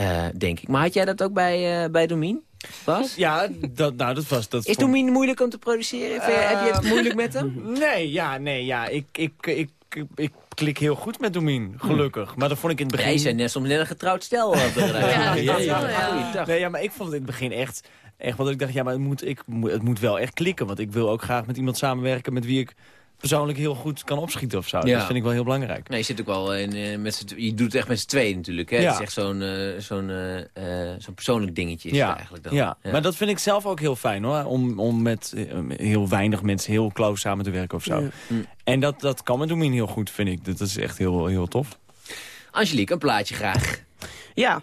Uh, denk ik. Maar had jij dat ook bij, uh, bij Domien? Was? Ja, dat, nou, dat was... Dat Is. Domien moeilijk om te produceren? Uh, heb je het moeilijk met hem? Nee, ja, nee, ja. Ik, ik, ik, ik, ik klik heel goed met Domien, gelukkig. Maar dat vond ik in het begin... Jij zijn net soms net een getrouwd stel. ja, ja. Nee, ja, maar ik vond het in het begin echt... Echt, want ik dacht, ja, maar het moet, ik, het moet wel echt klikken. Want ik wil ook graag met iemand samenwerken met wie ik persoonlijk heel goed kan opschieten of zo. Ja. Dat vind ik wel heel belangrijk. Nee, je zit ook wel in, uh, met je doet het echt met z'n tweeën natuurlijk. Hè? Ja. Het is echt zo'n uh, zo'n uh, zo'n persoonlijk dingetje ja. eigenlijk dan. Ja. ja. maar dat vind ik zelf ook heel fijn hoor. Om, om met heel weinig mensen heel close samen te werken of zo. Mm. En dat, dat kan met Domien heel goed, vind ik. Dat is echt heel, heel tof. Angelique, een plaatje graag. Ja,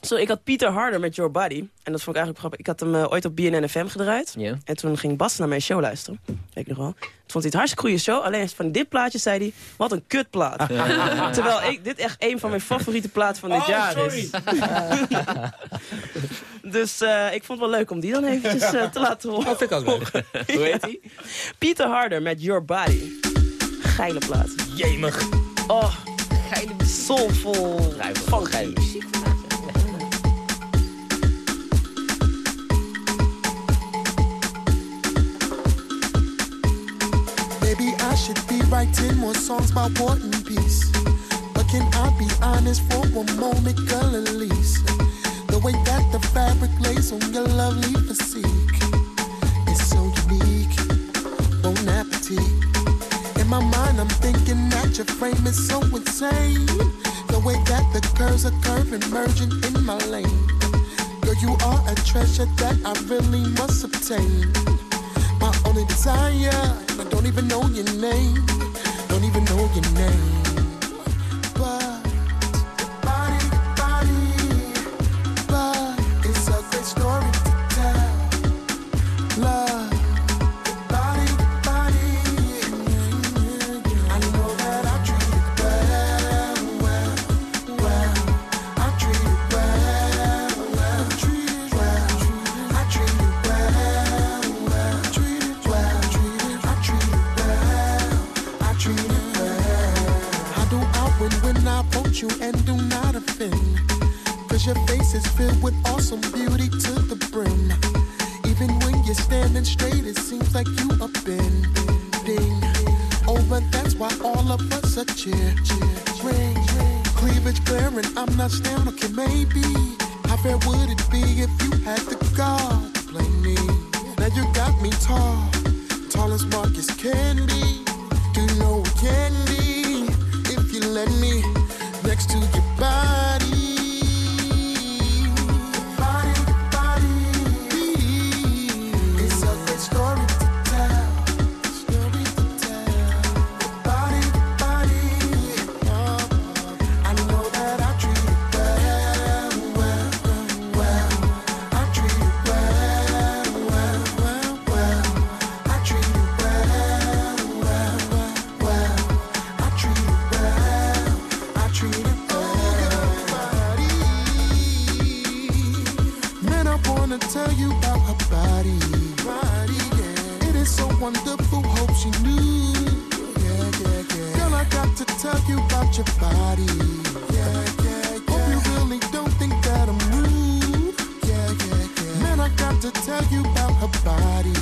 zo, ik had Peter Harder met Your Body. En dat vond ik eigenlijk grappig. Ik had hem uh, ooit op BNN FM gedraaid. Yeah. En toen ging Bas naar mijn show luisteren. Weet ik nog wel. Toen vond hij het hartstikke goede show. Alleen van dit plaatje zei hij, wat een kutplaat. Terwijl ik, dit echt een van mijn favoriete platen van dit oh, jaar sorry. is. dus uh, ik vond het wel leuk om die dan eventjes uh, te laten horen. Dat vind ik ook leuk. Hoe heet hij? Peter Harder met Your Body. Geile plaat. Jemig. Oh, geile, soulful. Van geile muziek. Should be writing more songs about war and peace. But can I be honest for one moment, girl, at least? The way that the fabric lays on your lovely physique is so unique. Bon appetit. In my mind, I'm thinking that your frame is so insane. The way that the curves are curving, merging in my lane. Girl, you are a treasure that I really must obtain my only desire. I don't even know your name, don't even know your name. Tell you about her body. Body, yeah. It is so wonderful. Hope she knew. Yeah, yeah, yeah. Girl, I got to tell you about your body. Yeah, yeah, yeah. Hope you really don't think that I'm rude. Yeah, yeah, yeah. Man, I got to tell you about her body.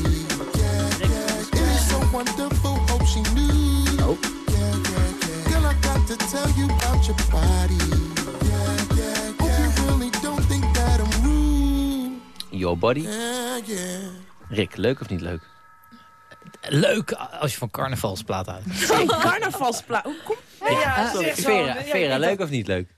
Yeah, yeah, It is so wonderful. Hope she knew. Oh. Yeah, yeah, yeah. Girl, I got to tell you about your body. Your Body. Yeah, yeah. Rick, leuk of niet leuk? Leuk als je van carnavalsplaat uit. Hey, carnavalsplaat. Hoe kom... Ja, Sorry. Vera, Vera leuk of niet leuk?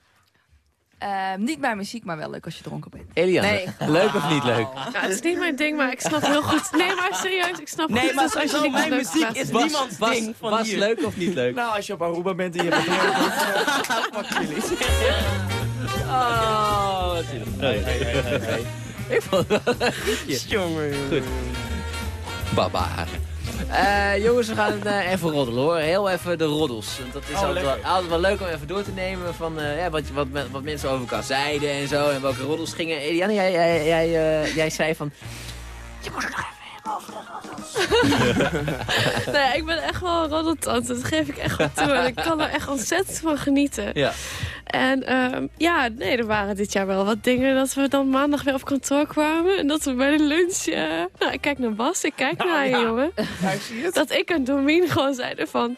Ehm, niet bij muziek, maar wel leuk als je dronken bent. Eliane, Nee. leuk of niet leuk? Ja, het is niet mijn ding, maar ik snap heel goed. Nee, maar serieus, ik snap Nee, goed maar als je mijn muziek is Was- niemands was- ding van was hier. leuk of niet leuk? Nou, als je op Aruba bent en je hebt een Fuck jullie. Oh. nee, nee, nee, Ik vond het wel een Jongen. Goed. Baba. Uh, jongens, we gaan uh, even roddelen hoor. Heel even de roddels. Want dat is oh, altijd, wel, altijd, wel, leuk om even door te nemen van uh, ja, wat, wat, wat, mensen over elkaar zeiden en zo. En welke roddels gingen. Eliane, jij, jij, jij, jij zei van... Je moet er nog even roddels. nou ik ben echt wel een roddeltante. Dat geef ik echt wel toe. En ik kan er echt ontzettend van genieten. Ja. En uh, ja, nee, er waren dit jaar wel wat dingen dat we dan maandag weer op kantoor kwamen. En dat we bij de lunch... Uh, nou, ik kijk naar Bas, ik kijk nou, naar je, jongen. Ja, ik zie het. Dat ik en Domien gewoon zeiden van...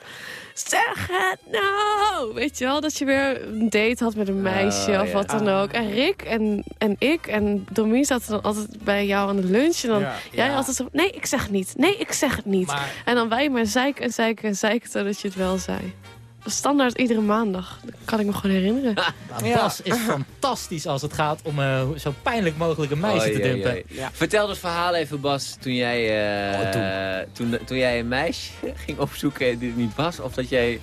Zeg het nou! Weet je wel, dat je weer een date had met een meisje uh, of wat ja. dan ook. En Rick en, en ik en Domien zaten dan altijd bij jou aan de lunch. En dan ja, jij ja. altijd zo, nee, ik zeg het niet. Nee, ik zeg het niet. Maar... En dan wij maar zeiken en zeiken en zeiken totdat je het wel zei standaard iedere maandag. Dat kan ik me gewoon herinneren. Nou, Bas is fantastisch als het gaat om uh, zo pijnlijk mogelijk een meisje oh, te dumpen. Vertel het verhaal even, Bas, toen jij, uh, oh, toen. Toen, toen jij een meisje ging opzoeken die er niet was. Of dat jij...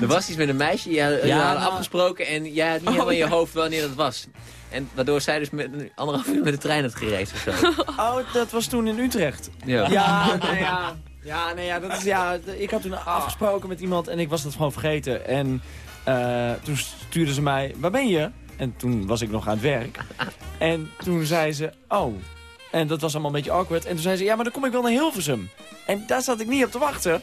er was iets met een meisje, je had, ja, hadden afgesproken en jij had niet oh, helemaal in je hoofd wanneer dat was. En waardoor zij dus met anderhalf uur met de trein had gereisd of zo. Oh, dat was toen in Utrecht. Ja, ja nou ja... Ja, nee, ja, dat is, ja, ik had toen afgesproken met iemand en ik was dat gewoon vergeten. En uh, toen stuurde ze mij, waar ben je? En toen was ik nog aan het werk. En toen zei ze, oh. En dat was allemaal een beetje awkward. En toen zei ze, ja, maar dan kom ik wel naar Hilversum. En daar zat ik niet op te wachten.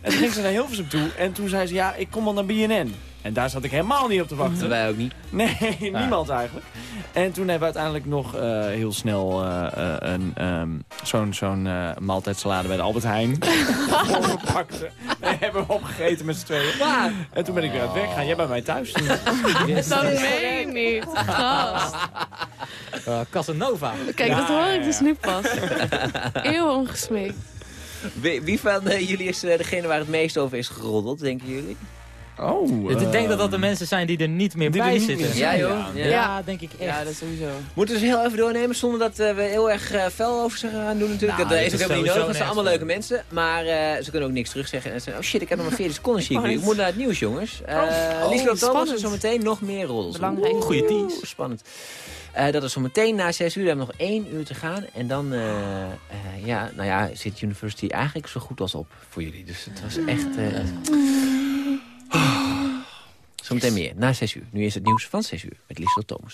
En toen ging ze naar Hilversum toe. En toen zei ze, ja, ik kom wel naar BNN. En daar zat ik helemaal niet op te wachten. Wij ook niet. Nee, niemand eigenlijk. En toen hebben we uiteindelijk nog uh, heel snel uh, uh, een um, zo'n zo'n maaltijdsalade bij de Albert Heijn gepakt. We hebben we opgegeten met z'n tweeën. En toen ben ik weer uit weg gaan. Jij bij mij thuis. yes. Dat meen ik niet. Gast. Casanova. Kijk, ja, dat hoor ik dus nu pas. Eeuw ongesmeekt. Wie, wie van jullie is degene waar het meest over is geroddeld, denken jullie? Oh, ik denk dat dat de mensen zijn die er niet meer bij niet zitten. Meer ja, joh. Ja. Ja. denk ik echt. Ja, dat sowieso. Moeten we ze heel even doornemen zonder dat uh, we heel erg uh, fel over ze gaan doen natuurlijk. Nou, dat is ook helemaal niet nodig, dat zijn allemaal leuke mensen. Maar uh, ze kunnen ook niks terugzeggen. En zeggen, oh shit, ik heb nog maar 40 seconden zie ik nu. Ik moet naar het nieuws, jongens. Uh, oh, Liesbeth Thomas en zometeen nog meer roddels. Belangrijk. Goeie teams. Spannend. Uh, dat is zometeen na 6 uur. We hebben nog één uur te gaan. En dan, uh, uh, ja, nou ja, zit University eigenlijk zo goed als op voor jullie. Dus het was echt... Zometeen meer, na 6 uur. Nu is het nieuws van 6 uur met Liesel Thomas.